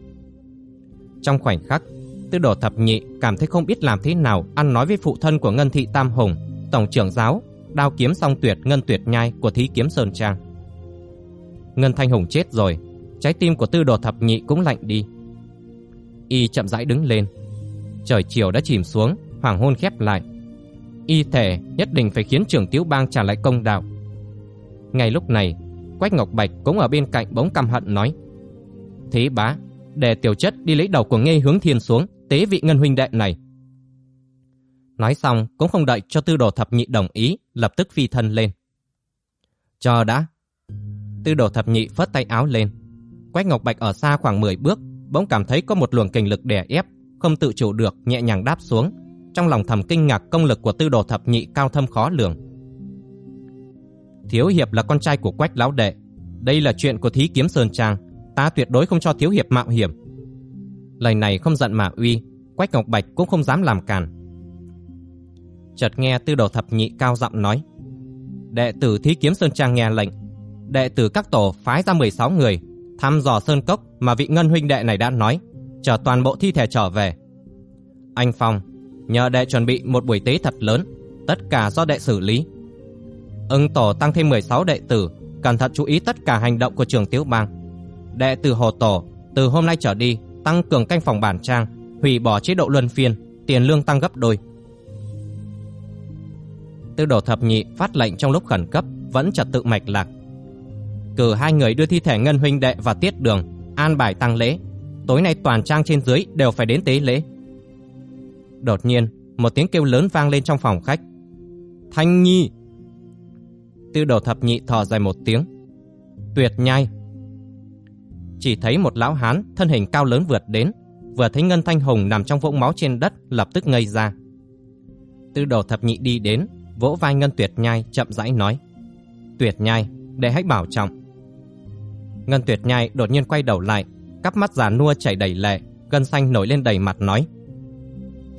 Trong khoảnh khắc, Tư Đồ Thập Nhị cảm thấy không biết làm thế nào ăn nói với phụ thân của Ngân Thị Tam Hùng, tổng trưởng giáo, đao kiếm song tuyệt Ngân Tuyệt Nhai của Thí Kiếm Sơn Trang. Ngân Thanh Hùng chết rồi, trái tim của Tư Đồ Thập Nhị cũng lạnh đi. Y chậm rãi đứng lên. Trời chiều đã chìm xuống, hoàng hôn khép lại. Y thể nhất định phải khiến trưởng Tiếu Bang trả lại công đạo. Ngay lúc này, Quách Ngọc Bạch cũng ở bên cạnh bỗng căm hận nói: "Thế bá, để tiểu chất đi lấy đầu của Nghê Hướng Thiên xuống, tế vị ngân huynh đệ này." Nói xong, cũng không đợi cho Tư Đồ Thập Nhị đồng ý, lập tức phi thân lên. "Chờ đã." Tư Đồ Thập Nhị phất tay áo lên. Quách Ngọc Bạch ở xa khoảng 10 bước, bỗng cảm thấy có một luồng kình lực đè ép, không tự chủ được nhẹ nhàng đáp xuống, trong lòng thầm kinh ngạc công lực của Tư Đồ Thập Nhị cao thâm khó lường. Thiếu hiệp là con trai của Quách lão đệ, đây là chuyện của Thí Kiếm Sơn Trang, ta tuyệt đối không cho thiếu hiệp mạo hiểm. Lời này không giận mà uy, Quách Ngọc Bạch cũng không dám làm cản. Chợt nghe Tư Đồ Thập Nhị cao giọng nói: "Đệ tử Thí Kiếm Sơn Trang nghe lệnh, đệ tử các tổ phái ra 16 người thăm dò sơn cốc mà vị ngân huynh đệ này đã nói, chờ toàn bộ thi thể trở về. Anh Phong, nhờ đệ chuẩn bị một buổi tế thật lớn, tất cả do đệ xử lý. Ưng tổ tăng thêm 16 đệ tử, cẩn thận chú ý tất cả hành động của trường Tiếu Bang. Đệ tử Hồ Tổ, từ hôm nay trở đi, tăng cường canh phòng bản trang, hủy bỏ chế độ luân phiên, tiền lương tăng gấp đôi. Tư đồ thập nhị phát lệnh trong lúc khẩn cấp, vẫn trật tự mạch lạc. Cử hai người đưa thi thể Ngân huynh đệ và Tiết Đường, an bài tăng lễ. Tối nay toàn trang trên dưới đều phải đến tế lễ. Đột nhiên, một tiếng kêu lớn vang lên trong phòng khách. Thanh Nhi! Tư đồ thập nhị thò dài một tiếng. Tuyệt nhai! Chỉ thấy một lão hán thân hình cao lớn vượt đến, vừa thấy Ngân Thanh Hùng nằm trong vũng máu trên đất lập tức ngây ra. Tư đồ thập nhị đi đến, vỗ vai Ngân Tuyệt Nhai chậm rãi nói. Tuyệt Nhai, để hãy bảo trọng. Ngân Tuyệt Nhai đột nhiên quay đầu lại, cắp mắt già nua chảy đầy lệ, gân xanh nổi lên đầy mặt nói: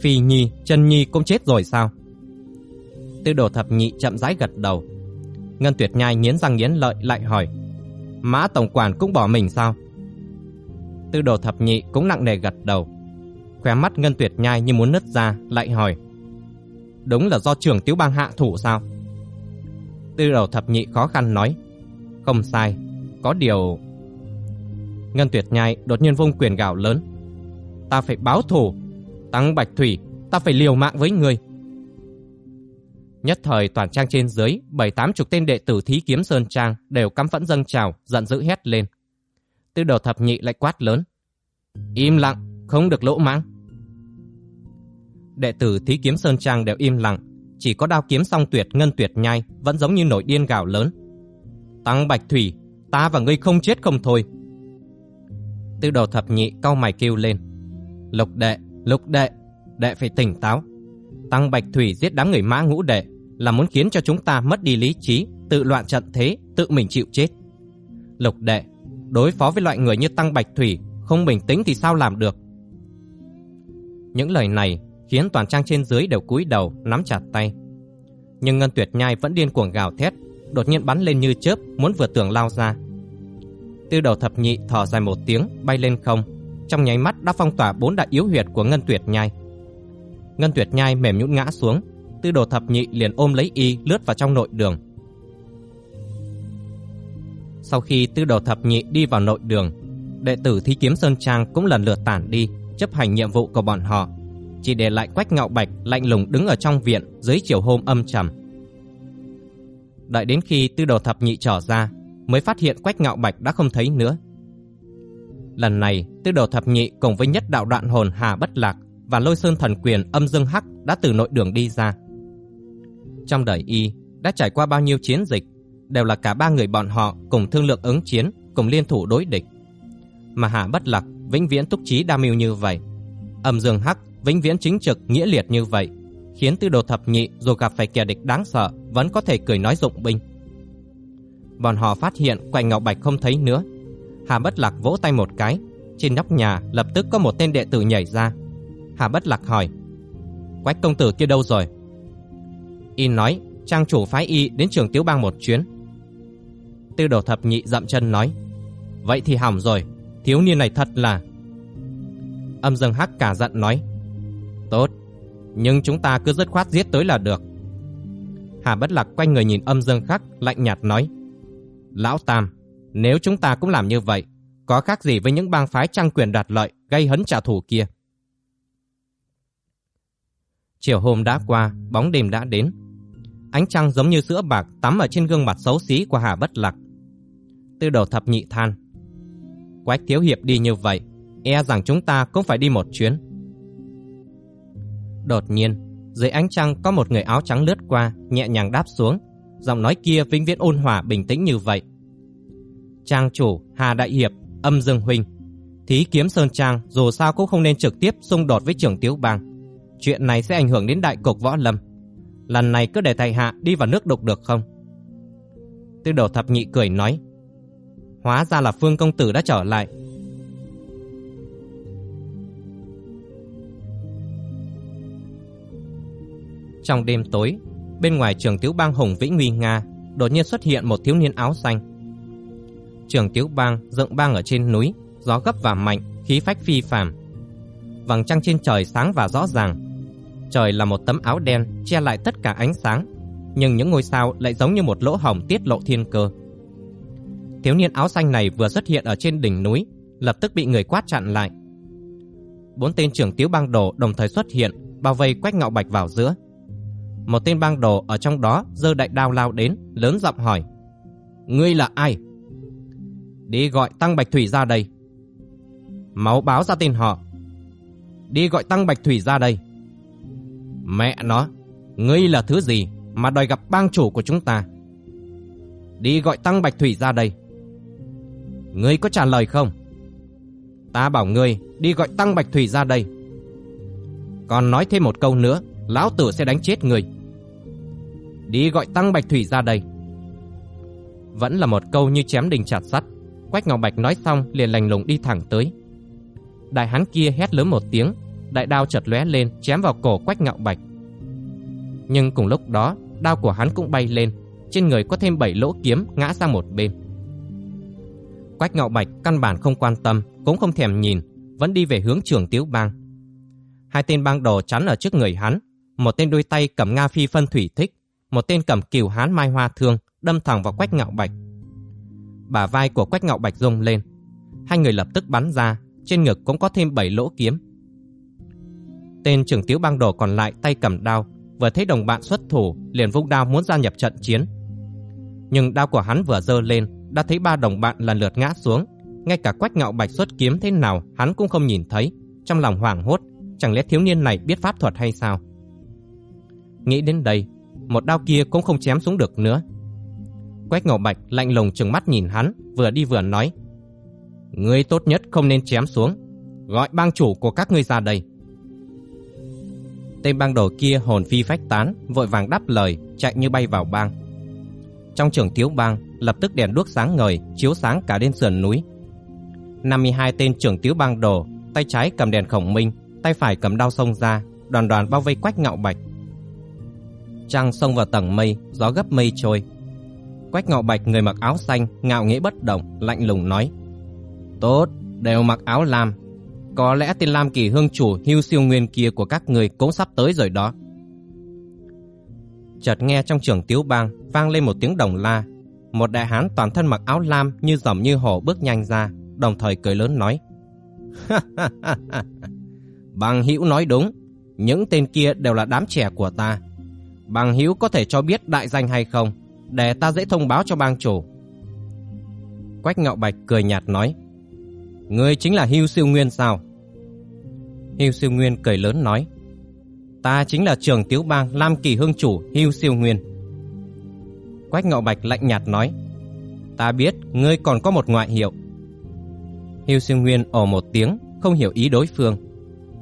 "Phi Nhi, Chân Nhi cũng chết rồi sao?" Tư Đồ Thập Nhị chậm rãi gật đầu. Ngân Tuyệt Nhai nghiến răng nghiến lợi lại hỏi: "Mã tổng quản cũng bỏ mình sao?" Tư Đồ Thập Nhị cũng nặng nề gật đầu. Khóe mắt Ngân Tuyệt Nhai như muốn nứt ra, lại hỏi: "Đúng là do trưởng Tiếu Bang hạ thủ sao?" Tư Đồ Thập Nhị khó khăn nói: "Không sai, có điều Ngân Tuyệt Nhai đột nhiên vung quyền gạo lớn. Ta phải báo thù, Tăng Bạch Thủy, ta phải liều mạng với ngươi. Nhất thời toàn trang trên dưới, bảy tám chục tên đệ tử thí kiếm Sơn Trang đều căm phẫn dâng trào, giận dữ hét lên. Tư đầu thập nhị lại quát lớn. Im lặng, không được lỗ mãng. Đệ tử thí kiếm Sơn Trang đều im lặng, chỉ có đao kiếm song tuyệt ngân tuyệt nhai vẫn giống như nổi điên gào lớn. Tăng Bạch Thủy, ta và ngươi không chết không thôi. Tư đầu thập nhị cau mày kêu lên. Lục đệ, lục đệ, đệ phải tỉnh táo. Tăng Bạch Thủy giết đám người mã ngũ đệ là muốn khiến cho chúng ta mất đi lý trí, tự loạn trận thế, tự mình chịu chết. Lục đệ, đối phó với loại người như Tăng Bạch Thủy, không bình tĩnh thì sao làm được? Những lời này khiến toàn trang trên dưới đều cúi đầu, nắm chặt tay. Nhưng Ngân Tuyệt Nhai vẫn điên cuồng gào thét, đột nhiên bắn lên như chớp, muốn vượt tường lao ra. Tư đầu thập nhị thở dài một tiếng, bay lên không, trong nháy mắt đã phong tỏa bốn đại yếu huyệt của Ngân Tuyệt Nhai. Ngân Tuyệt Nhai mềm nhũn ngã xuống, Tư đồ thập nhị liền ôm lấy y lướt vào trong nội đường. Sau khi tư đồ thập nhị đi vào nội đường, đệ tử thi kiếm Sơn Trang cũng lần lượt tản đi, chấp hành nhiệm vụ của bọn họ, chỉ để lại Quách Ngạo Bạch lạnh lùng đứng ở trong viện dưới chiều hôm âm trầm. Đợi đến khi tư đồ thập nhị trở ra, mới phát hiện Quách Ngạo Bạch đã không thấy nữa. Lần này, tư đồ thập nhị cùng với nhất đạo đoạn hồn Hà Bất Lạc và lôi sơn thần quyền âm dương hắc đã từ nội đường đi ra. Trong đời y đã trải qua bao nhiêu chiến dịch, đều là cả ba người bọn họ cùng thương lượng ứng chiến, cùng liên thủ đối địch. Mà Hà Bất Lạc vĩnh viễn túc trí đa mưu như vậy, Âm Dương Hắc vĩnh viễn chính trực nghĩa liệt như vậy, khiến Tư Đồ Thập Nhị dù gặp phải kẻ địch đáng sợ vẫn có thể cười nói dụng binh. Bọn họ phát hiện Quanh Ngọc Bạch không thấy nữa. Hà Bất Lạc vỗ tay một cái, trên nóc nhà lập tức có một tên đệ tử nhảy ra. Hà Bất Lạc hỏi: "Quách công tử kia đâu rồi?" Y nói trang chủ phái y đến trường Tiếu Bang một chuyến. Tư đồ thập nhị dậm chân nói Vậy thì hỏng rồi, thiếu niên này thật là... Âm dương hắc cả giận nói Tốt, nhưng chúng ta cứ dứt khoát giết tới là được. Hà bất lạc quanh người nhìn âm dương khắc lạnh nhạt nói Lão Tam, nếu chúng ta cũng làm như vậy, có khác gì với những bang phái trang quyền đoạt lợi gây hấn trả thù kia? Chiều hôm đã qua, bóng đêm đã đến. Ánh trăng giống như sữa bạc tắm ở trên gương mặt xấu xí của Hà Bất Lạc. Tư đầu thập nhị than. Quách thiếu hiệp đi như vậy, e rằng chúng ta cũng phải đi một chuyến. Đột nhiên, dưới ánh trăng có một người áo trắng lướt qua, nhẹ nhàng đáp xuống. Giọng nói kia vĩnh viễn ôn hòa bình tĩnh như vậy. Trang chủ Hà Đại Hiệp, âm dương huynh. Thí kiếm Sơn Trang dù sao cũng không nên trực tiếp xung đột với trưởng Tiếu Bang. Chuyện này sẽ ảnh hưởng đến đại cục võ lâm. Lần này cứ để thầy hạ đi vào nước đục được không? Tư đồ thập nhị cười nói. Hóa ra là Phương Công Tử đã trở lại. Trong đêm tối, bên ngoài trường tiếu bang Hùng vĩ Nguy Nga đột nhiên xuất hiện một thiếu niên áo xanh. Trường tiếu bang dựng bang ở trên núi, gió gấp và mạnh, khí phách phi phàm. Vầng trăng trên trời sáng và rõ ràng, trời là một tấm áo đen che lại tất cả ánh sáng, nhưng những ngôi sao lại giống như một lỗ hổng tiết lộ thiên cơ. Thiếu niên áo xanh này vừa xuất hiện ở trên đỉnh núi, lập tức bị người quát chặn lại. Bốn tên trưởng tiếu bang đồ đồng thời xuất hiện, bao vây Quách Ngạo Bạch vào giữa. Một tên bang đồ ở trong đó giơ đại đao lao đến, lớn giọng hỏi: "Ngươi là ai?" "Đi gọi Tăng Bạch Thủy ra đây." Máu báo ra tên họ. "Đi gọi Tăng Bạch Thủy ra đây." Mẹ nó, ngươi là thứ gì mà đòi gặp bang chủ của chúng ta? Đi gọi Tăng Bạch Thủy ra đây. Ngươi có trả lời không? Ta bảo ngươi đi gọi Tăng Bạch Thủy ra đây. Còn nói thêm một câu nữa, lão tử sẽ đánh chết người Đi gọi Tăng Bạch Thủy ra đây. Vẫn là một câu như chém đình chặt sắt. Quách Ngọc Bạch nói xong liền lành lùng đi thẳng tới. Đại hán kia hét lớn một tiếng, đại đao chợt lóe lên chém vào cổ Quách ngọc Bạch. Nhưng cùng lúc đó, đao của hắn cũng bay lên, trên người có thêm bảy lỗ kiếm ngã sang một bên. Quách ngọc Bạch căn bản không quan tâm, cũng không thèm nhìn, vẫn đi về hướng trường Tiếu Bang. Hai tên bang đồ chắn ở trước người hắn, một tên đôi tay cầm Nga Phi phân thủy thích, một tên cầm cừu hán mai hoa thương, đâm thẳng vào Quách Ngạo Bạch. Bả vai của Quách Ngạo Bạch rung lên, hai người lập tức bắn ra, trên ngực cũng có thêm bảy lỗ kiếm. Tên trưởng tiếu bang đồ còn lại tay cầm đao, vừa thấy đồng bạn xuất thủ, liền vung đao muốn gia nhập trận chiến. Nhưng đao của hắn vừa giơ lên, đã thấy ba đồng bạn lần lượt ngã xuống, ngay cả Quách Ngạo Bạch xuất kiếm thế nào hắn cũng không nhìn thấy, trong lòng hoảng hốt, chẳng lẽ thiếu niên này biết pháp thuật hay sao? Nghĩ đến đây, một đao kia cũng không chém xuống được nữa. Quách Ngạo Bạch lạnh lùng trừng mắt nhìn hắn, vừa đi vừa nói: "Ngươi tốt nhất không nên chém xuống, gọi bang chủ của các ngươi ra đây." Tên bang đồ kia hồn phi phách tán, vội vàng đáp lời, chạy như bay vào bang. Trong trường thiếu bang, lập tức đèn đuốc sáng ngời, chiếu sáng cả lên sườn núi. 52 tên trưởng tiếu bang đồ, tay trái cầm đèn khổng minh, tay phải cầm đao sông ra, đoàn đoàn bao vây quách ngạo bạch. Trăng sông vào tầng mây, gió gấp mây trôi. Quách ngạo bạch người mặc áo xanh, ngạo nghễ bất động, lạnh lùng nói. Tốt, đều mặc áo lam. Có lẽ tên Lam Kỳ Hương chủ hưu siêu nguyên kia của các người cũng sắp tới rồi đó. Chợt nghe trong trường tiếu bang vang lên một tiếng đồng la. Một đại hán toàn thân mặc áo lam như rồng như hổ bước nhanh ra, đồng thời cười lớn nói. Bằng hữu nói đúng, những tên kia đều là đám trẻ của ta. Bằng hữu có thể cho biết đại danh hay không, để ta dễ thông báo cho bang chủ. Quách Ngạo Bạch cười nhạt nói. Ngươi chính là Hưu Siêu Nguyên sao? Hưu Siêu Nguyên cười lớn nói. Ta chính là trường tiếu bang Lam Kỳ Hương Chủ Hưu Siêu Nguyên. Quách Ngạo Bạch lạnh nhạt nói. Ta biết ngươi còn có một ngoại hiệu. Hưu Siêu Nguyên ồ một tiếng, không hiểu ý đối phương.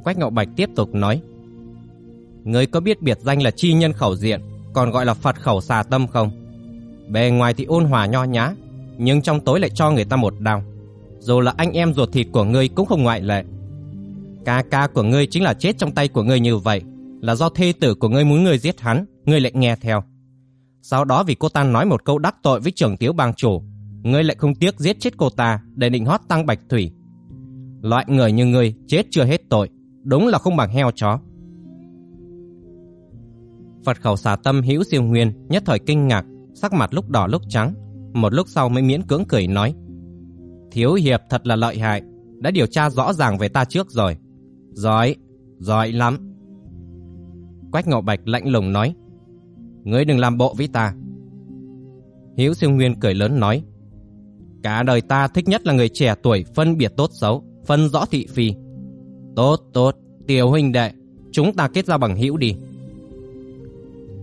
Quách Ngạo Bạch tiếp tục nói. Ngươi có biết biệt danh là chi nhân khẩu diện, còn gọi là Phật khẩu xà tâm không? Bề ngoài thì ôn hòa nho nhã, nhưng trong tối lại cho người ta một đau. Dù là anh em ruột thịt của ngươi cũng không ngoại lệ. Ca ca của ngươi chính là chết trong tay của ngươi như vậy, là do thê tử của ngươi muốn ngươi giết hắn, ngươi lại nghe theo. Sau đó vì cô ta nói một câu đắc tội với trưởng tiếu bang chủ, ngươi lại không tiếc giết chết cô ta để định hót tăng bạch thủy. Loại người như ngươi chết chưa hết tội, đúng là không bằng heo chó. Phật khẩu xà tâm hữu siêu nguyên nhất thời kinh ngạc, sắc mặt lúc đỏ lúc trắng, một lúc sau mới miễn cưỡng cười nói. Thiếu hiệp thật là lợi hại, đã điều tra rõ ràng về ta trước rồi. Giỏi, giỏi lắm. Quách Ngộ Bạch lạnh lùng nói. Ngươi đừng làm bộ với ta. Hiếu siêu nguyên cười lớn nói. Cả đời ta thích nhất là người trẻ tuổi phân biệt tốt xấu, phân rõ thị phi. Tốt, tốt, tiểu huynh đệ, chúng ta kết giao bằng hữu đi.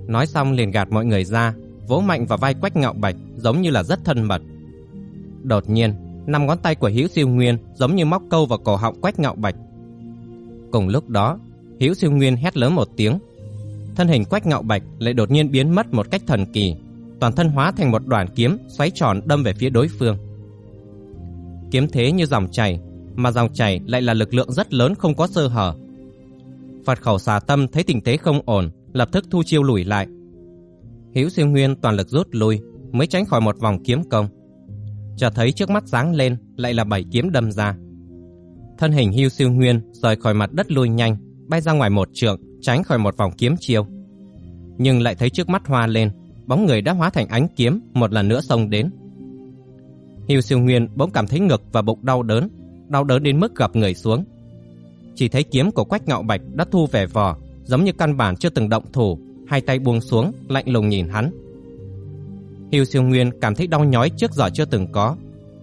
Nói xong liền gạt mọi người ra, vỗ mạnh vào vai Quách Ngạo Bạch giống như là rất thân mật. Đột nhiên, năm ngón tay của Hiếu Siêu Nguyên giống như móc câu vào cổ họng Quách Ngạo Bạch. Cùng lúc đó, Hiếu Siêu Nguyên hét lớn một tiếng. Thân hình Quách Ngạo Bạch lại đột nhiên biến mất một cách thần kỳ, toàn thân hóa thành một đoàn kiếm xoáy tròn đâm về phía đối phương. Kiếm thế như dòng chảy, mà dòng chảy lại là lực lượng rất lớn không có sơ hở. Phật khẩu xà tâm thấy tình thế không ổn, lập tức thu chiêu lùi lại. Hữu Siêu Nguyên toàn lực rút lui, mới tránh khỏi một vòng kiếm công. Chợt thấy trước mắt sáng lên, lại là bảy kiếm đâm ra. Thân hình Hữu Siêu Nguyên rời khỏi mặt đất lui nhanh, bay ra ngoài một trượng, tránh khỏi một vòng kiếm chiêu. Nhưng lại thấy trước mắt hoa lên, bóng người đã hóa thành ánh kiếm, một lần nữa xông đến. Hiếu Siêu Nguyên bỗng cảm thấy ngực và bụng đau đớn, đau đớn đến mức gập người xuống. Chỉ thấy kiếm của Quách Ngạo Bạch đã thu về vỏ, giống như căn bản chưa từng động thủ, hai tay buông xuống, lạnh lùng nhìn hắn. hưu Siêu Nguyên cảm thấy đau nhói trước giờ chưa từng có.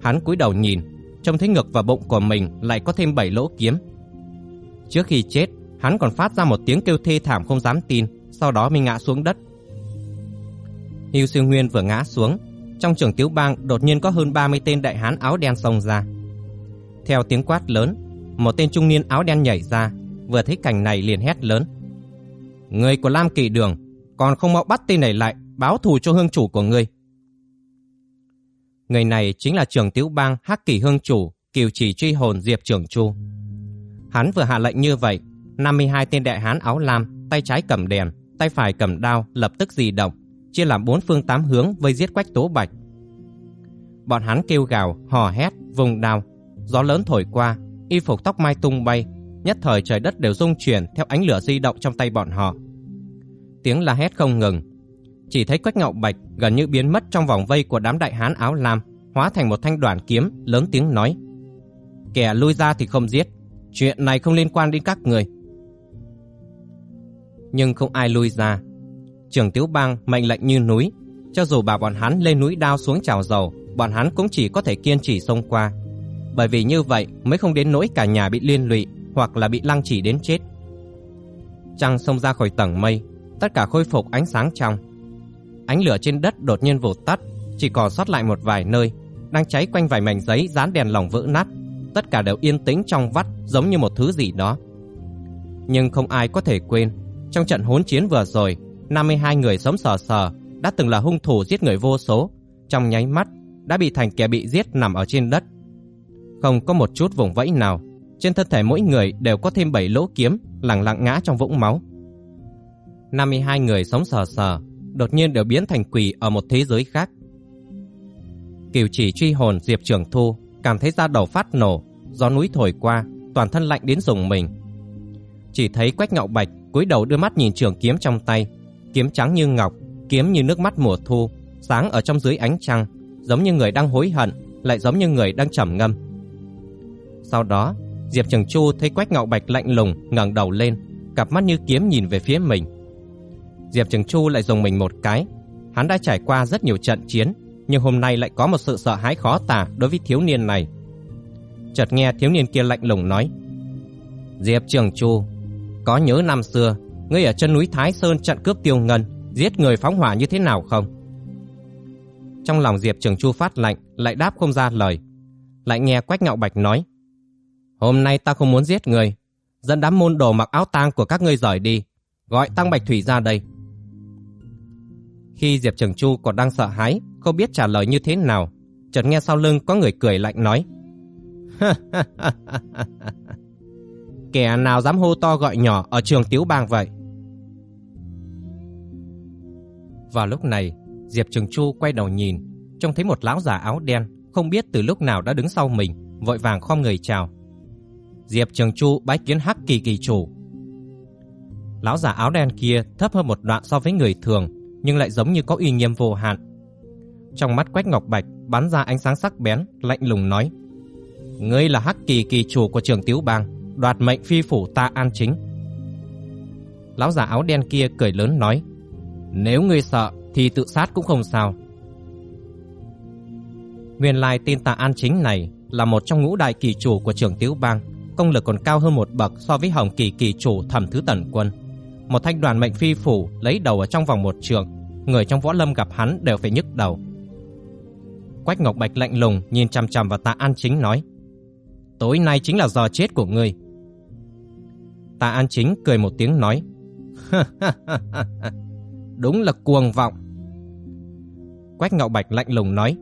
Hắn cúi đầu nhìn, trông thấy ngực và bụng của mình lại có thêm bảy lỗ kiếm. Trước khi chết, hắn còn phát ra một tiếng kêu thê thảm không dám tin, sau đó mới ngã xuống đất. hưu Siêu Nguyên vừa ngã xuống, trong trường tiếu bang đột nhiên có hơn 30 tên đại hán áo đen xông ra. Theo tiếng quát lớn, một tên trung niên áo đen nhảy ra, vừa thấy cảnh này liền hét lớn. Người của Lam Kỳ Đường, còn không mau bắt tên này lại, báo thù cho hương chủ của ngươi. Người này chính là trưởng tiểu bang Hắc Kỳ Hương chủ, Kiều Trì truy hồn Diệp Trưởng Chu. Hắn vừa hạ lệnh như vậy, 52 tên đại hán áo lam, tay trái cầm đèn, tay phải cầm đao, lập tức di động, chia làm bốn phương tám hướng vây giết Quách Tố Bạch. Bọn hắn kêu gào, hò hét, vùng đao, gió lớn thổi qua, y phục tóc mai tung bay, nhất thời trời đất đều rung chuyển theo ánh lửa di động trong tay bọn họ. Tiếng la hét không ngừng. Chỉ thấy Quách Ngạo Bạch gần như biến mất trong vòng vây của đám đại hán áo lam, hóa thành một thanh đoàn kiếm, lớn tiếng nói: "Kẻ lui ra thì không giết, chuyện này không liên quan đến các người." nhưng không ai lui ra. Trường Tiếu Bang mệnh lệnh như núi, cho dù bà bọn hắn lên núi đao xuống trào dầu, bọn hắn cũng chỉ có thể kiên trì xông qua. Bởi vì như vậy mới không đến nỗi cả nhà bị liên lụy hoặc là bị lăng trì đến chết. Trăng xông ra khỏi tầng mây, tất cả khôi phục ánh sáng trong. Ánh lửa trên đất đột nhiên vụt tắt, chỉ còn sót lại một vài nơi, đang cháy quanh vài mảnh giấy dán đèn lồng vỡ nát. Tất cả đều yên tĩnh trong vắt giống như một thứ gì đó. Nhưng không ai có thể quên, trong trận hỗn chiến vừa rồi, 52 người sống sờ sờ đã từng là hung thủ giết người vô số, trong nháy mắt đã bị thành kẻ bị giết nằm ở trên đất. Không có một chút vùng vẫy nào, trên thân thể mỗi người đều có thêm 7 lỗ kiếm lẳng lặng ngã trong vũng máu. 52 người sống sờ sờ, đột nhiên đều biến thành quỷ ở một thế giới khác. Kiều chỉ truy hồn Diệp Trường Thu cảm thấy da đầu phát nổ, gió núi thổi qua, toàn thân lạnh đến rùng mình. Chỉ thấy Quách Ngạo Bạch cúi đầu đưa mắt nhìn trường kiếm trong tay, kiếm trắng như ngọc, kiếm như nước mắt mùa thu, sáng ở trong dưới ánh trăng, giống như người đang hối hận, lại giống như người đang trầm ngâm. Sau đó, Diệp Trường Chu thấy Quách Ngạo Bạch lạnh lùng ngẩng đầu lên, cặp mắt như kiếm nhìn về phía mình. Diệp Trường Chu lại dùng mình một cái, hắn đã trải qua rất nhiều trận chiến, nhưng hôm nay lại có một sự sợ hãi khó tả đối với thiếu niên này. Chợt nghe thiếu niên kia lạnh lùng nói: "Diệp Trường Chu, có nhớ năm xưa, ngươi ở chân núi Thái Sơn chặn cướp tiêu ngân, giết người phóng hỏa như thế nào không?" Trong lòng Diệp Trường Chu phát lạnh, lại đáp không ra lời. Lại nghe Quách Ngạo Bạch nói: "Hôm nay ta không muốn giết người, dẫn đám môn đồ mặc áo tang của các ngươi rời đi, gọi Tăng Bạch Thủy ra đây." Khi Diệp Trường Chu còn đang sợ hãi, không biết trả lời như thế nào, chợt nghe sau lưng có người cười lạnh nói: Kẻ nào dám hô to gọi nhỏ ở trường Tiếu Bang vậy? Vào lúc này, Diệp Trường Chu quay đầu nhìn, trông thấy một lão già áo đen, không biết từ lúc nào đã đứng sau mình, vội vàng khom người chào. Diệp Trường Chu bái kiến Hắc Kỳ Kỳ chủ. Lão già áo đen kia thấp hơn một đoạn so với người thường, nhưng lại giống như có uy nghiêm vô hạn. Trong mắt Quách Ngọc Bạch bắn ra ánh sáng sắc bén, lạnh lùng nói: "Ngươi là Hắc Kỳ Kỳ chủ của Trường Tiếu Bang, đoạt mệnh phi phủ ta An Chính." Lão già áo đen kia cười lớn nói: "Nếu ngươi sợ thì tự sát cũng không sao." Nguyên lai tên Tạ An Chính này là một trong ngũ đại kỳ chủ của Trường Tiếu Bang, công lực còn cao hơn một bậc so với Hồng Kỳ kỳ chủ Thẩm Thứ Tần Quân. Một thanh đoàn mệnh phi phủ lấy đầu ở trong vòng một trường, người trong võ lâm gặp hắn đều phải nhức đầu. Quách Ngọc Bạch lạnh lùng nhìn chằm chằm vào Tạ An Chính nói: "Tối nay chính là giờ chết của ngươi." Tạ An Chính cười một tiếng nói: "Đúng là cuồng vọng." Quách Ngọc Bạch lạnh lùng nói: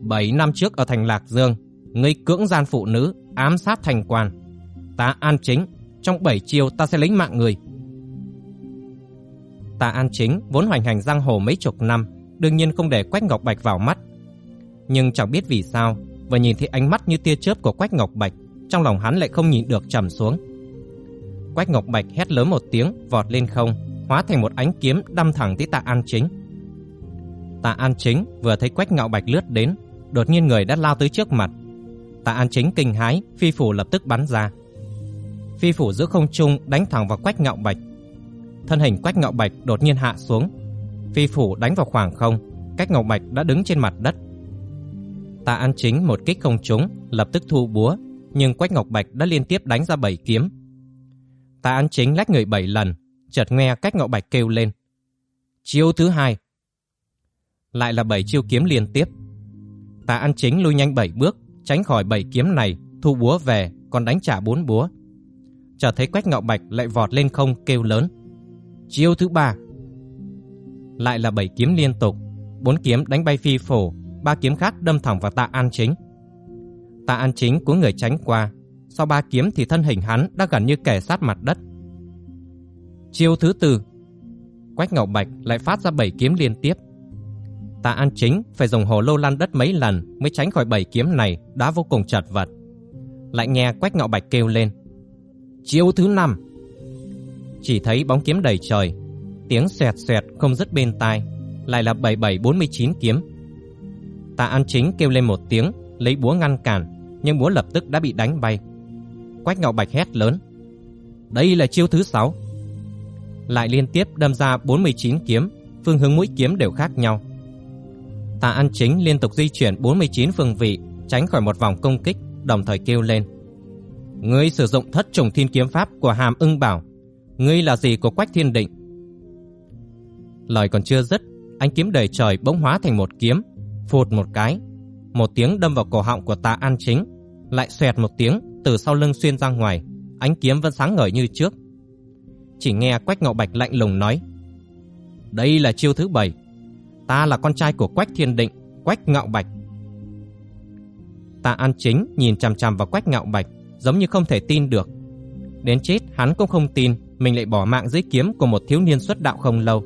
"Bảy năm trước ở thành Lạc Dương, ngươi cưỡng gian phụ nữ, ám sát thành quan. Tạ An Chính, trong bảy chiêu ta sẽ lấy mạng người." Tạ An Chính vốn hoành hành giang hồ mấy chục năm, đương nhiên không để Quách Ngọc Bạch vào mắt, nhưng chẳng biết vì sao, vừa nhìn thấy ánh mắt như tia chớp của Quách Ngọc Bạch, trong lòng hắn lại không nhìn được trầm xuống. Quách Ngọc Bạch hét lớn một tiếng, vọt lên không, hóa thành một ánh kiếm đâm thẳng tới Tạ An Chính. Tạ An Chính vừa thấy Quách Ngạo Bạch lướt đến, đột nhiên người đã lao tới trước mặt. Tạ An Chính kinh hãi, phi phủ lập tức bắn ra. Phi phủ giữa không trung đánh thẳng vào Quách Ngọc Bạch. Thân hình Quách Ngọc Bạch đột nhiên hạ xuống. Phi phủ đánh vào khoảng không, Quách Ngọc Bạch đã đứng trên mặt đất, Tạ An Chính một kích không trúng, lập tức thu búa, nhưng Quách Ngọc Bạch đã liên tiếp đánh ra bảy kiếm. Tạ An Chính lách người bảy lần, chợt nghe Quách Ngọc Bạch kêu lên. Chiêu thứ hai. Lại là bảy chiêu kiếm liên tiếp. Tạ An Chính lui nhanh bảy bước, tránh khỏi bảy kiếm này, thu búa về, còn đánh trả bốn búa. Chợt thấy Quách ngạo Bạch lại vọt lên không kêu lớn. Chiêu thứ ba. Lại là bảy kiếm liên tục, bốn kiếm đánh bay phi phổ, ba kiếm khác đâm thẳng vào Tạ An Chính. Tạ An Chính của người tránh qua, sau ba kiếm thì thân hình hắn đã gần như kề sát mặt đất. Chiêu thứ tư, Quách Ngọc Bạch lại phát ra bảy kiếm liên tiếp. Tạ An Chính phải dùng hồ lô lăn đất mấy lần mới tránh khỏi bảy kiếm này, đã vô cùng chật vật. Lại nghe Quách ngạo Bạch kêu lên. Chiêu thứ năm. Chỉ thấy bóng kiếm đầy trời, tiếng xoẹt xoẹt không dứt bên tai, lại là 7749 kiếm. Tạ An Chính kêu lên một tiếng, lấy búa ngăn cản, nhưng búa lập tức đã bị đánh bay. Quách Ngạo Bạch hét lớn: "Đây là chiêu thứ sáu." lại liên tiếp đâm ra 49 kiếm, phương hướng mũi kiếm đều khác nhau. Tạ An Chính liên tục di chuyển 49 phương vị, tránh khỏi một vòng công kích, đồng thời kêu lên. Ngươi sử dụng thất trùng thiên kiếm pháp của Hàm ưng bảo. Ngươi là gì của Quách Thiên Định? Lời còn chưa dứt, ánh kiếm đầy trời bỗng hóa thành một kiếm, phụt một cái. Một tiếng đâm vào cổ họng của Tạ An Chính, lại xoẹt một tiếng từ sau lưng xuyên ra ngoài, ánh kiếm vẫn sáng ngời như trước. Chỉ nghe Quách Ngọc Bạch lạnh lùng nói: "Đây là chiêu thứ bảy. Ta là con trai của Quách Thiên Định, Quách Ngạo Bạch." Tạ An Chính nhìn chằm chằm vào Quách Ngạo Bạch, giống như không thể tin được. Đến chết hắn cũng không tin mình lại bỏ mạng dưới kiếm của một thiếu niên xuất đạo không lâu.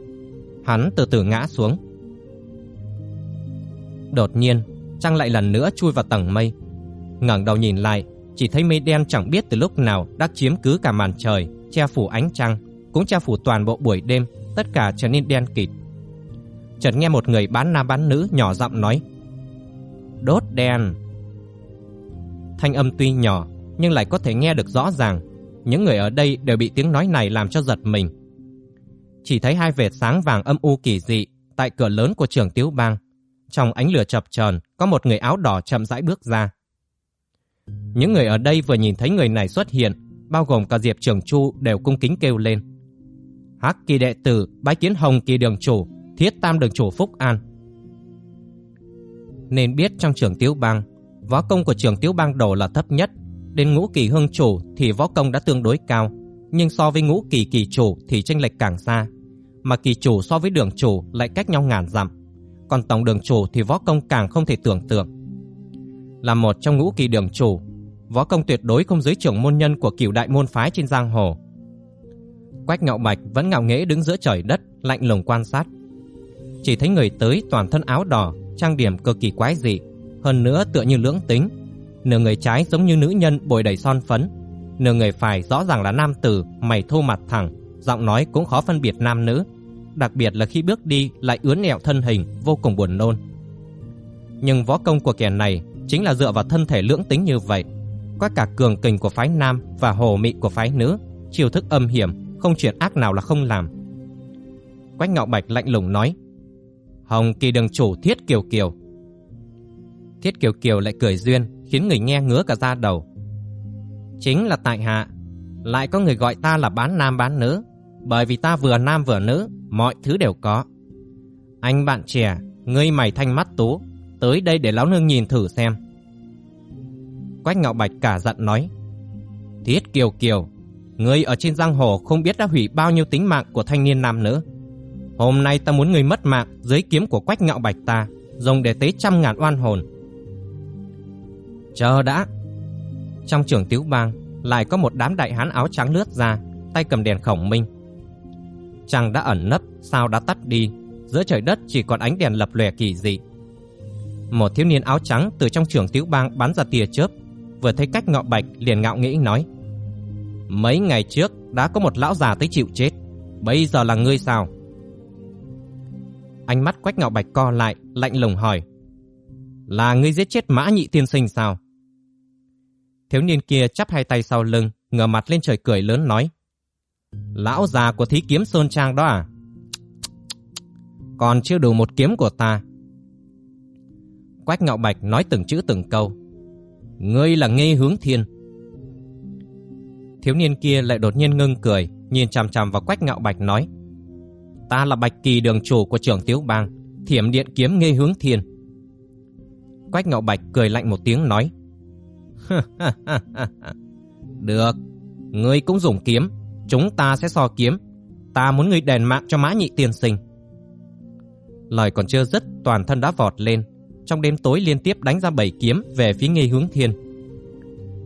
Hắn từ từ ngã xuống. Đột nhiên, trăng lại lần nữa chui vào tầng mây. ngẩng đầu nhìn lại, chỉ thấy mây đen chẳng biết từ lúc nào đã chiếm cứ cả màn trời, che phủ ánh trăng, cũng che phủ toàn bộ buổi đêm, tất cả trở nên đen kịt. Chợt nghe một người bán nam bán nữ nhỏ giọng nói: "Đốt đèn." Thanh âm tuy nhỏ nhưng lại có thể nghe được rõ ràng. Những người ở đây đều bị tiếng nói này làm cho giật mình. Chỉ thấy hai vệt sáng vàng âm u kỳ dị tại cửa lớn của trường Tiếu Bang. Trong ánh lửa chập chờn, có một người áo đỏ chậm rãi bước ra. Những người ở đây vừa nhìn thấy người này xuất hiện, bao gồm cả Diệp Trường Chu đều cung kính kêu lên. Hắc kỳ đệ tử bái kiến Hồng kỳ đường chủ, thiết tam đường chủ Phúc An. Nên biết trong trường Tiếu Bang, võ công của trường Tiếu Bang đầu là thấp nhất Đến ngũ kỳ hương chủ thì võ công đã tương đối cao, nhưng so với ngũ kỳ kỳ chủ thì chênh lệch càng xa. Mà kỳ chủ so với đường chủ lại cách nhau ngàn dặm, còn tổng đường chủ thì võ công càng không thể tưởng tượng. Là một trong ngũ kỳ đường chủ, võ công tuyệt đối không dưới trưởng môn nhân của cửu đại môn phái trên giang hồ. Quách Ngạo Bạch vẫn ngạo nghễ đứng giữa trời đất, lạnh lùng quan sát. Chỉ thấy người tới toàn thân áo đỏ, trang điểm cực kỳ quái dị, hơn nữa tựa như lưỡng tính, nửa người trái giống như nữ nhân bồi đầy son phấn, nửa người phải rõ ràng là nam tử, mày thô mặt thẳng, giọng nói cũng khó phân biệt nam nữ, đặc biệt là khi bước đi lại ướn ẹo thân hình, vô cùng buồn nôn. Nhưng võ công của kẻ này chính là dựa vào thân thể lưỡng tính như vậy, có cả cường kình của phái nam và hồ mị của phái nữ, chiêu thức âm hiểm, không chuyện ác nào là không làm. Quách Ngạo Bạch lạnh lùng nói: "Hồng Kỳ đường chủ Thiết Kiều Kiều." Thiết Kiều Kiều lại cười duyên, khiến người nghe ngứa cả da đầu. Chính là tại hạ, lại có người gọi ta là bán nam bán nữ, bởi vì ta vừa nam vừa nữ, mọi thứ đều có. Anh bạn trẻ, ngươi mày thanh mắt tú, tới đây để lão nương nhìn thử xem. Quách Ngạo Bạch cả giận nói, Thiết Kiều Kiều, ngươi ở trên giang hồ không biết đã hủy bao nhiêu tính mạng của thanh niên nam nữ. Hôm nay ta muốn người mất mạng dưới kiếm của Quách Ngạo Bạch ta, dùng để tế trăm ngàn oan hồn. Chờ đã. Trong trường Tiếu Bang lại có một đám đại hán áo trắng lướt ra, tay cầm đèn khổng minh. Trăng đã ẩn nấp, sao đã tắt đi, giữa trời đất chỉ còn ánh đèn lập lòe kỳ dị. Một thiếu niên áo trắng từ trong trường Tiếu Bang bắn ra tia chớp, vừa thấy cách ngạo bạch liền ngạo nghĩ nói: "Mấy ngày trước đã có một lão già tới chịu chết, bây giờ là ngươi sao?" Ánh mắt Quách Ngạo Bạch co lại, lạnh lùng hỏi: "Là ngươi giết chết Mã Nhị tiên sinh sao?" Thiếu niên kia chắp hai tay sau lưng, ngửa mặt lên trời cười lớn nói. Lão già của thí kiếm Sơn Trang đó à? Còn chưa đủ một kiếm của ta. Quách Ngạo Bạch nói từng chữ từng câu. Ngươi là nghi hướng thiên. Thiếu niên kia lại đột nhiên ngưng cười, nhìn chằm chằm vào Quách Ngạo Bạch nói. Ta là Bạch Kỳ đường chủ của trưởng Tiếu Bang, thiểm điện kiếm nghe hướng thiên. Quách Ngạo Bạch cười lạnh một tiếng nói. Được, ngươi cũng dùng kiếm, chúng ta sẽ so kiếm. Ta muốn ngươi đền mạng cho mã nhị tiên sinh. Lời còn chưa dứt, toàn thân đã vọt lên. Trong đêm tối liên tiếp đánh ra bảy kiếm về phía nghi hướng thiên.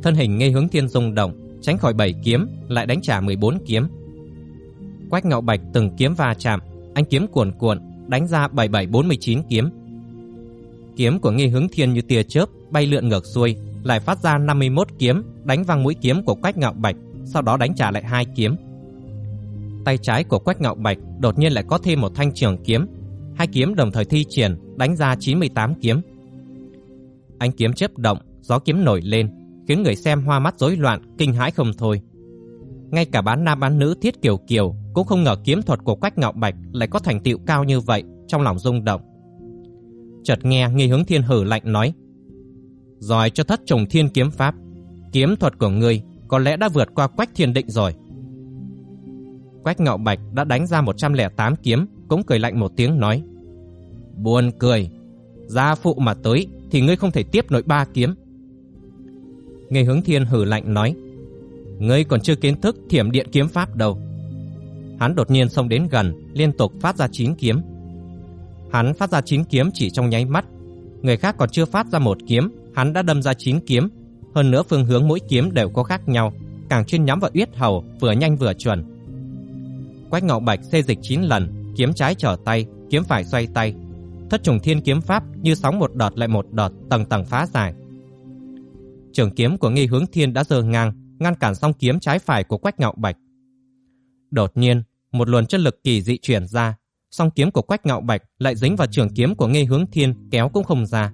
Thân hình nghi hướng thiên rung động, tránh khỏi bảy kiếm, lại đánh trả 14 kiếm. Quách ngạo bạch từng kiếm va chạm, anh kiếm cuồn cuộn, đánh ra 7749 kiếm. Kiếm của nghi hướng thiên như tia chớp bay lượn ngược xuôi, lại phát ra 51 kiếm, đánh văng mũi kiếm của Quách Ngạo Bạch, sau đó đánh trả lại hai kiếm. Tay trái của Quách Ngạo Bạch đột nhiên lại có thêm một thanh trường kiếm, hai kiếm đồng thời thi triển, đánh ra 98 kiếm. Ánh kiếm chớp động, gió kiếm nổi lên, khiến người xem hoa mắt rối loạn, kinh hãi không thôi ngay cả bán nam bán nữ Thiết Kiều Kiều cũng không ngờ kiếm thuật của Quách Ngạo Bạch lại có thành tựu cao như vậy, trong lòng rung động. Chợt nghe Nghi Hướng Thiên hử lạnh nói: "Giỏi cho thất trùng thiên kiếm pháp, kiếm thuật của ngươi có lẽ đã vượt qua Quách Thiên Định rồi." Quách Ngạo Bạch đã đánh ra 108 kiếm, cũng cười lạnh một tiếng nói: "Buồn cười, gia phụ mà tới thì ngươi không thể tiếp nổi ba kiếm." Nghi Hướng Thiên hử lạnh nói: Ngươi còn chưa kiến thức thiểm điện kiếm pháp đâu. Hắn đột nhiên xông đến gần, liên tục phát ra chín kiếm. Hắn phát ra chín kiếm chỉ trong nháy mắt. Người khác còn chưa phát ra một kiếm, hắn đã đâm ra chín kiếm. Hơn nữa phương hướng mỗi kiếm đều có khác nhau, càng chuyên nhắm vào yết hầu, vừa nhanh vừa chuẩn. Quách Ngọc Bạch xê dịch 9 lần, kiếm trái trở tay, kiếm phải xoay tay. Thất trùng thiên kiếm pháp như sóng một đợt lại một đợt, tầng tầng phá giải. Trường kiếm của Nghi Hướng Thiên đã dơ ngang, ngăn cản song kiếm trái phải của Quách Ngạo Bạch. Đột nhiên, một luồng chân lực kỳ dị truyền ra, song kiếm của Quách Ngạo Bạch lại dính vào trường kiếm của Ngây Hướng Thiên, kéo cũng không ra.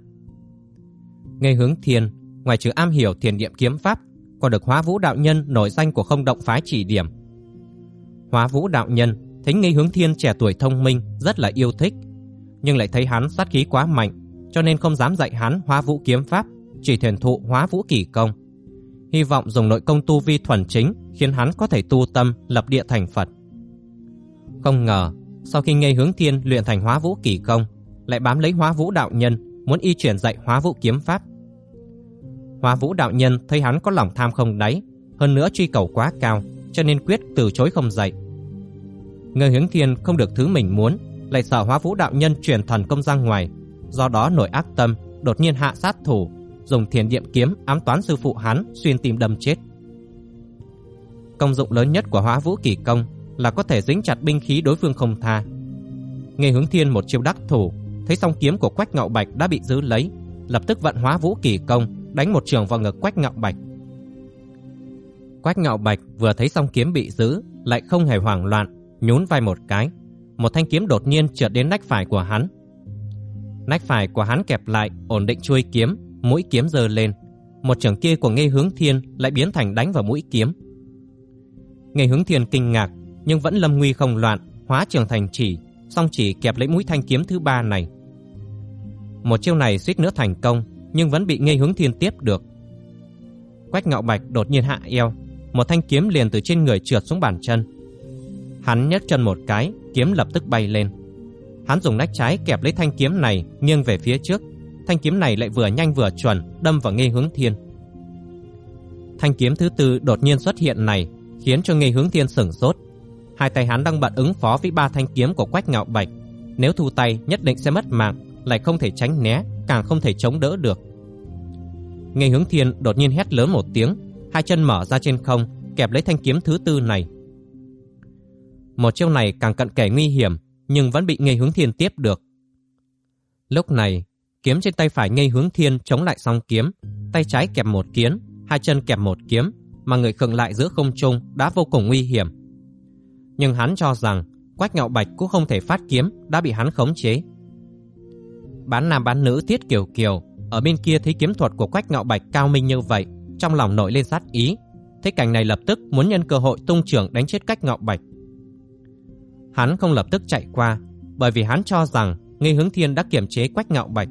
Ngây Hướng Thiên, ngoài trừ am hiểu thiền niệm kiếm pháp, còn được Hóa Vũ đạo nhân nổi danh của Không Động phái chỉ điểm. Hóa Vũ đạo nhân thấy Ngây Hướng Thiên trẻ tuổi thông minh, rất là yêu thích, nhưng lại thấy hắn sát khí quá mạnh, cho nên không dám dạy hắn Hóa Vũ kiếm pháp, chỉ thiền thụ Hóa Vũ kỳ công hy vọng dùng nội công tu vi thuần chính khiến hắn có thể tu tâm lập địa thành Phật. Không ngờ, sau khi nghe hướng thiên luyện thành hóa vũ kỳ công, lại bám lấy hóa vũ đạo nhân, muốn y chuyển dạy hóa vũ kiếm pháp. Hóa vũ đạo nhân thấy hắn có lòng tham không đáy, hơn nữa truy cầu quá cao, cho nên quyết từ chối không dạy. Ngươi hướng thiên không được thứ mình muốn, lại sợ hóa vũ đạo nhân truyền thần công ra ngoài, do đó nổi ác tâm, đột nhiên hạ sát thủ, dùng thiền niệm kiếm ám toán sư phụ hắn xuyên tim đâm chết. Công dụng lớn nhất của hóa vũ kỳ công là có thể dính chặt binh khí đối phương không tha. Nghe hướng thiên một chiêu đắc thủ, thấy song kiếm của Quách Ngạo Bạch đã bị giữ lấy, lập tức vận hóa vũ kỳ công, đánh một trường vào ngực Quách Ngạo Bạch. Quách Ngạo Bạch vừa thấy song kiếm bị giữ, lại không hề hoảng loạn, nhún vai một cái, một thanh kiếm đột nhiên trượt đến nách phải của hắn. Nách phải của hắn kẹp lại, ổn định chuôi kiếm, mũi kiếm giơ lên, một trường kia của Nghe Hướng Thiên lại biến thành đánh vào mũi kiếm. Nghe Hướng Thiên kinh ngạc, nhưng vẫn lâm nguy không loạn, hóa trường thành chỉ, song chỉ kẹp lấy mũi thanh kiếm thứ ba này. Một chiêu này suýt nữa thành công, nhưng vẫn bị Nghe Hướng Thiên tiếp được. Quách Ngạo Bạch đột nhiên hạ eo, một thanh kiếm liền từ trên người trượt xuống bàn chân. Hắn nhấc chân một cái, kiếm lập tức bay lên. Hắn dùng nách trái kẹp lấy thanh kiếm này, nghiêng về phía trước, thanh kiếm này lại vừa nhanh vừa chuẩn đâm vào Ngây Hướng Thiên. Thanh kiếm thứ tư đột nhiên xuất hiện này khiến cho Ngây Hướng Thiên sửng sốt. Hai tay hắn đang bận ứng phó với ba thanh kiếm của Quách Ngạo Bạch, nếu thu tay nhất định sẽ mất mạng, lại không thể tránh né, càng không thể chống đỡ được. Ngây Hướng Thiên đột nhiên hét lớn một tiếng, hai chân mở ra trên không, kẹp lấy thanh kiếm thứ tư này. Một chiêu này càng cận kề nguy hiểm, nhưng vẫn bị Ngây Hướng Thiên tiếp được. Lúc này, kiếm trên tay phải ngay hướng thiên chống lại song kiếm, tay trái kẹp một kiếm, hai chân kẹp một kiếm, mà người khựng lại giữa không trung đã vô cùng nguy hiểm. Nhưng hắn cho rằng Quách Ngạo Bạch cũng không thể phát kiếm đã bị hắn khống chế. Bán nam bán nữ Tiết Kiều Kiều ở bên kia thấy kiếm thuật của Quách Ngạo Bạch cao minh như vậy, trong lòng nổi lên sát ý, thấy cảnh này lập tức muốn nhân cơ hội tung trưởng đánh chết Quách Ngạo Bạch. Hắn không lập tức chạy qua, bởi vì hắn cho rằng Nghi Hướng Thiên đã kiểm chế Quách Ngạo Bạch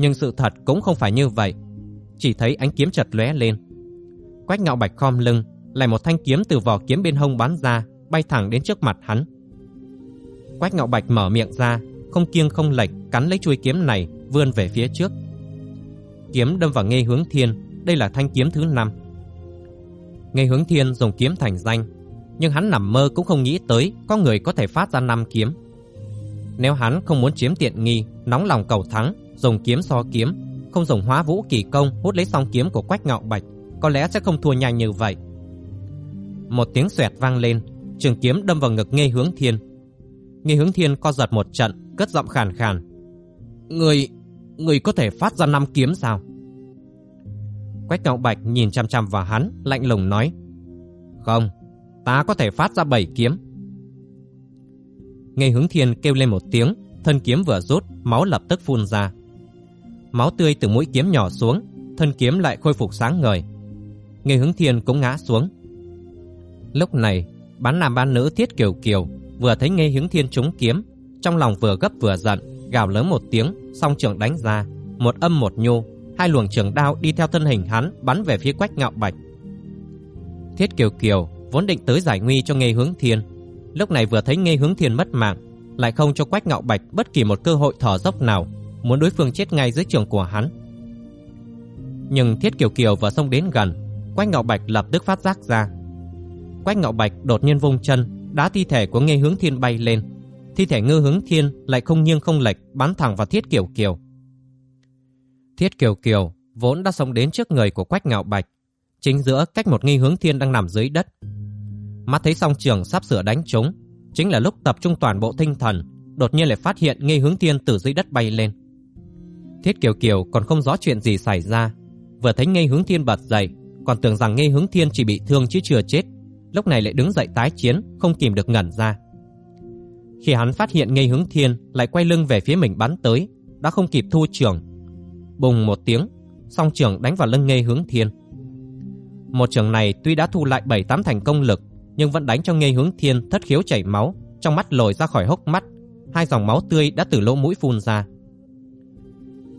nhưng sự thật cũng không phải như vậy. Chỉ thấy ánh kiếm chật lóe lên. Quách Ngạo Bạch khom lưng, lại một thanh kiếm từ vỏ kiếm bên hông bắn ra, bay thẳng đến trước mặt hắn. Quách Ngạo Bạch mở miệng ra, không kiêng không lệch cắn lấy chuôi kiếm này, vươn về phía trước. Kiếm đâm vào Ngây Hướng Thiên, đây là thanh kiếm thứ năm. Ngây Hướng Thiên dùng kiếm thành danh, nhưng hắn nằm mơ cũng không nghĩ tới có người có thể phát ra năm kiếm. Nếu hắn không muốn chiếm tiện nghi, nóng lòng cầu thắng, dùng kiếm so kiếm, không dùng hóa vũ kỳ công hút lấy song kiếm của Quách Ngạo Bạch, có lẽ sẽ không thua nhanh như vậy. Một tiếng xoẹt vang lên, trường kiếm đâm vào ngực Nghê Hướng Thiên. Nghê Hướng Thiên co giật một trận, cất giọng khàn khàn. "Người, người có thể phát ra năm kiếm sao?" Quách Ngạo Bạch nhìn chăm chăm vào hắn, lạnh lùng nói: "Không, ta có thể phát ra bảy kiếm." nghe Hướng Thiên kêu lên một tiếng, thân kiếm vừa rút, máu lập tức phun ra máu tươi từ mũi kiếm nhỏ xuống, thân kiếm lại khôi phục sáng ngời. Nghề hướng thiên cũng ngã xuống. Lúc này, bán nam bán nữ Thiết Kiều Kiều vừa thấy nghe Hướng Thiên trúng kiếm, trong lòng vừa gấp vừa giận, gào lớn một tiếng, song trường đánh ra, một âm một nhu, hai luồng trường đao đi theo thân hình hắn bắn về phía Quách Ngạo Bạch. Thiết Kiều Kiều vốn định tới giải nguy cho nghe Hướng Thiên, lúc này vừa thấy nghe Hướng Thiên mất mạng, lại không cho Quách Ngạo Bạch bất kỳ một cơ hội thở dốc nào, muốn đối phương chết ngay dưới trường của hắn. Nhưng Thiết Kiều Kiều vừa xông đến gần, Quách Ngạo Bạch lập tức phát giác ra. Quách Ngạo Bạch đột nhiên vung chân, đá thi thể của Ngê Hướng Thiên bay lên. Thi thể Ngư Hướng Thiên lại không nghiêng không lệch bắn thẳng vào Thiết Kiều Kiều. Thiết Kiều Kiều vốn đã xông đến trước người của Quách Ngạo Bạch, chính giữa cách một nghi hướng thiên đang nằm dưới đất. Mắt thấy song trường sắp sửa đánh trúng, chính là lúc tập trung toàn bộ tinh thần, đột nhiên lại phát hiện nghi hướng thiên từ dưới đất bay lên. Thiết Kiều Kiều còn không rõ chuyện gì xảy ra, vừa thấy Ngây hướng thiên bật dậy, còn tưởng rằng Ngây hướng thiên chỉ bị thương chứ chưa chết, lúc này lại đứng dậy tái chiến, không kìm được ngẩn ra. Khi hắn phát hiện Ngây hướng thiên lại quay lưng về phía mình bắn tới, đã không kịp thu trường. Bùng một tiếng, song trường đánh vào lưng Ngây hướng thiên. Một trường này tuy đã thu lại 7-8 thành công lực, nhưng vẫn đánh cho Ngây hướng thiên thất khiếu chảy máu, trong mắt lồi ra khỏi hốc mắt, hai dòng máu tươi đã từ lỗ mũi phun ra.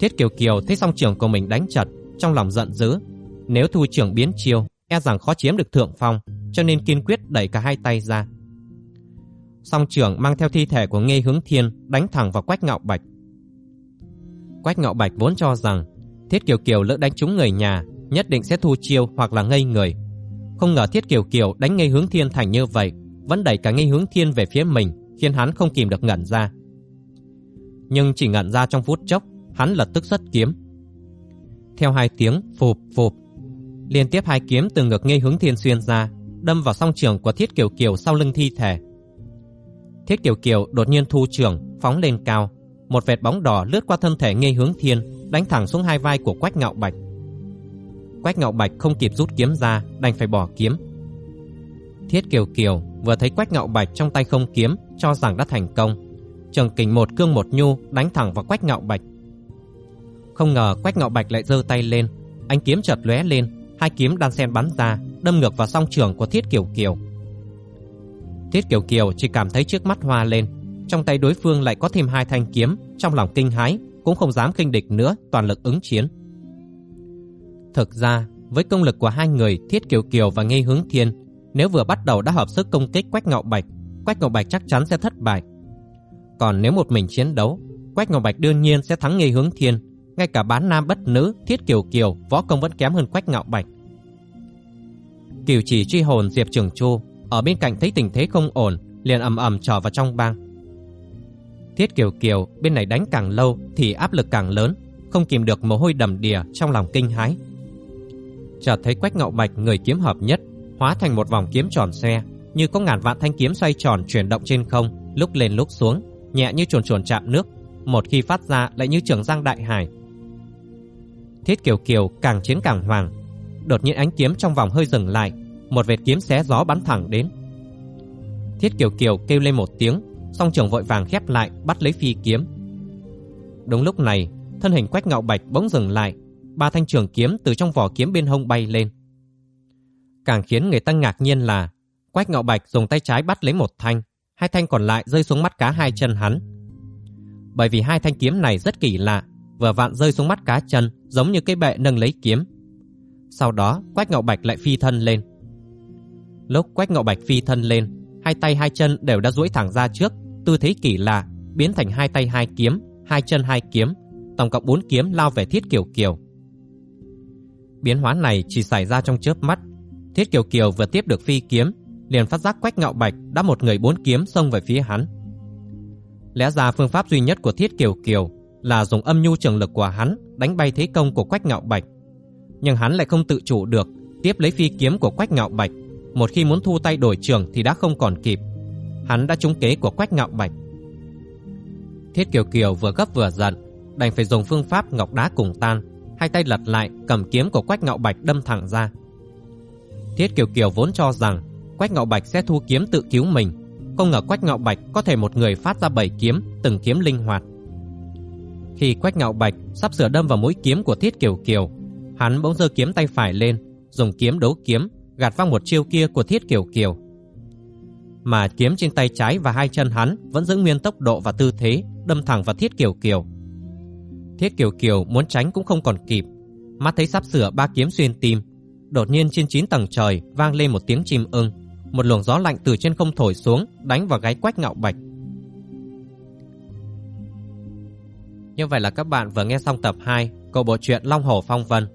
Thiết Kiều Kiều thấy song trường của mình đánh chật, trong lòng giận dữ. Nếu thu trường biến chiêu, e rằng khó chiếm được thượng phong, cho nên kiên quyết đẩy cả hai tay ra. Song trưởng mang theo thi thể của Nghê Hướng Thiên đánh thẳng vào Quách Ngạo Bạch. Quách Ngạo Bạch vốn cho rằng Thiết Kiều Kiều lỡ đánh trúng người nhà, nhất định sẽ thu chiêu hoặc là ngây người. Không ngờ Thiết Kiều Kiều đánh Nghê Hướng Thiên thành như vậy, vẫn đẩy cả Nghê Hướng Thiên về phía mình, khiến hắn không kìm được ngẩn ra. Nhưng chỉ ngẩn ra trong phút chốc, hắn lập tức xuất kiếm. Theo hai tiếng phụp phụp, liên tiếp hai kiếm từ ngực ngay Hướng Thiên xuyên ra, đâm vào song trường của Thiết Kiều Kiều sau lưng thi thể. Thiết Kiều Kiều đột nhiên thu trường, phóng lên cao, một vệt bóng đỏ lướt qua thân thể ngay Hướng Thiên, đánh thẳng xuống hai vai của Quách Ngạo Bạch. Quách Ngạo Bạch không kịp rút kiếm ra, đành phải bỏ kiếm. Thiết Kiều Kiều vừa thấy Quách Ngạo Bạch trong tay không kiếm, cho rằng đã thành công. Trường kình một cương một nhu đánh thẳng vào Quách Ngạo Bạch. Không ngờ Quách Ngạo Bạch lại giơ tay lên, ánh kiếm chợt lóe lên, hai kiếm đan xen bắn ra, đâm ngược vào song trường của Thiết Kiều Kiều. Thiết Kiều Kiều chỉ cảm thấy trước mắt hoa lên, trong tay đối phương lại có thêm hai thanh kiếm, trong lòng kinh hãi, cũng không dám khinh địch nữa, toàn lực ứng chiến. Thực ra, với công lực của hai người Thiết Kiều Kiều và Nghi Hướng Thiên, nếu vừa bắt đầu đã hợp sức công kích Quách Ngạo Bạch, Quách Ngạo Bạch chắc chắn sẽ thất bại. Còn nếu một mình chiến đấu, Quách Ngạo Bạch đương nhiên sẽ thắng Nghi Hướng Thiên, ngay cả bán nam bất nữ Thiết Kiều Kiều võ công vẫn kém hơn Quách Ngạo Bạch. Kiều chỉ truy hồn Diệp Trường Chu ở bên cạnh thấy tình thế không ổn, liền ầm ầm trò vào trong bang. Thiết Kiều Kiều bên này đánh càng lâu thì áp lực càng lớn, không kìm được mồ hôi đầm đìa trong lòng kinh hãi. Chợt thấy Quách Ngạo Bạch người kiếm hợp nhất, hóa thành một vòng kiếm tròn xe như có ngàn vạn thanh kiếm xoay tròn chuyển động trên không, lúc lên lúc xuống, nhẹ như chuồn chuồn chạm nước, một khi phát ra lại như trường giang đại hải. Thiết Kiều Kiều càng chiến càng hoàng, đột nhiên ánh kiếm trong vòng hơi dừng lại, một vệt kiếm xé gió bắn thẳng đến. Thiết Kiều Kiều kêu lên một tiếng, song trường vội vàng khép lại bắt lấy phi kiếm. Đúng lúc này, thân hình Quách Ngạo Bạch bỗng dừng lại, ba thanh trường kiếm từ trong vỏ kiếm bên hông bay lên. Càng khiến người ta ngạc nhiên là Quách Ngạo Bạch dùng tay trái bắt lấy một thanh, hai thanh còn lại rơi xuống mắt cá hai chân hắn. Bởi vì hai thanh kiếm này rất kỳ lạ, vừa vặn rơi xuống mắt cá chân, giống như cái bệ nâng lấy kiếm. Sau đó, Quách Ngạo Bạch lại phi thân lên. Lúc Quách Ngạo Bạch phi thân lên, hai tay hai chân đều đã duỗi thẳng ra trước, tư thế kỳ lạ, biến thành hai tay hai kiếm, hai chân hai kiếm, tổng cộng bốn kiếm lao về Thiết Kiều Kiều. Biến hóa này chỉ xảy ra trong chớp mắt. Thiết Kiều Kiều vừa tiếp được phi kiếm, liền phát giác Quách Ngạo Bạch đã một người bốn kiếm xông về phía hắn. Lẽ ra phương pháp duy nhất của Thiết Kiều Kiều là dùng âm nhu trường lực của hắn đánh bay thế công của Quách Ngạo Bạch. Nhưng hắn lại không tự chủ được, tiếp lấy phi kiếm của Quách Ngạo Bạch, một khi muốn thu tay đổi trường thì đã không còn kịp. Hắn đã trúng kế của Quách Ngạo Bạch. Thiết Kiều Kiều vừa gấp vừa giận, đành phải dùng phương pháp ngọc đá cùng tan, hai tay lật lại cầm kiếm của Quách Ngạo Bạch đâm thẳng ra. Thiết Kiều Kiều vốn cho rằng Quách Ngạo Bạch sẽ thu kiếm tự cứu mình, không ngờ Quách Ngạo Bạch có thể một người phát ra bảy kiếm, từng kiếm linh hoạt. Khi Quách Ngạo Bạch sắp sửa đâm vào mũi kiếm của Thiết Kiều Kiều, hắn bỗng giơ kiếm tay phải lên, dùng kiếm đấu kiếm, gạt văng một chiêu kia của Thiết Kiều Kiều. mà kiếm trên tay trái và hai chân hắn vẫn giữ nguyên tốc độ và tư thế, đâm thẳng vào Thiết Kiều Kiều. Thiết Kiều Kiều muốn tránh cũng không còn kịp, mắt thấy sắp sửa ba kiếm xuyên tim, đột nhiên trên chín tầng trời vang lên một tiếng chim ưng, một luồng gió lạnh từ trên không thổi xuống, đánh vào gáy Quách Ngạo Bạch. Như vậy là các bạn vừa nghe xong tập 2 của bộ truyện Long Hổ Phong Vân.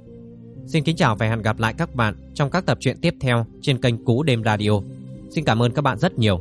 Xin kính chào và hẹn gặp lại các bạn trong các tập truyện tiếp theo trên kênh Cú Đêm Radio. Xin cảm ơn các bạn rất nhiều.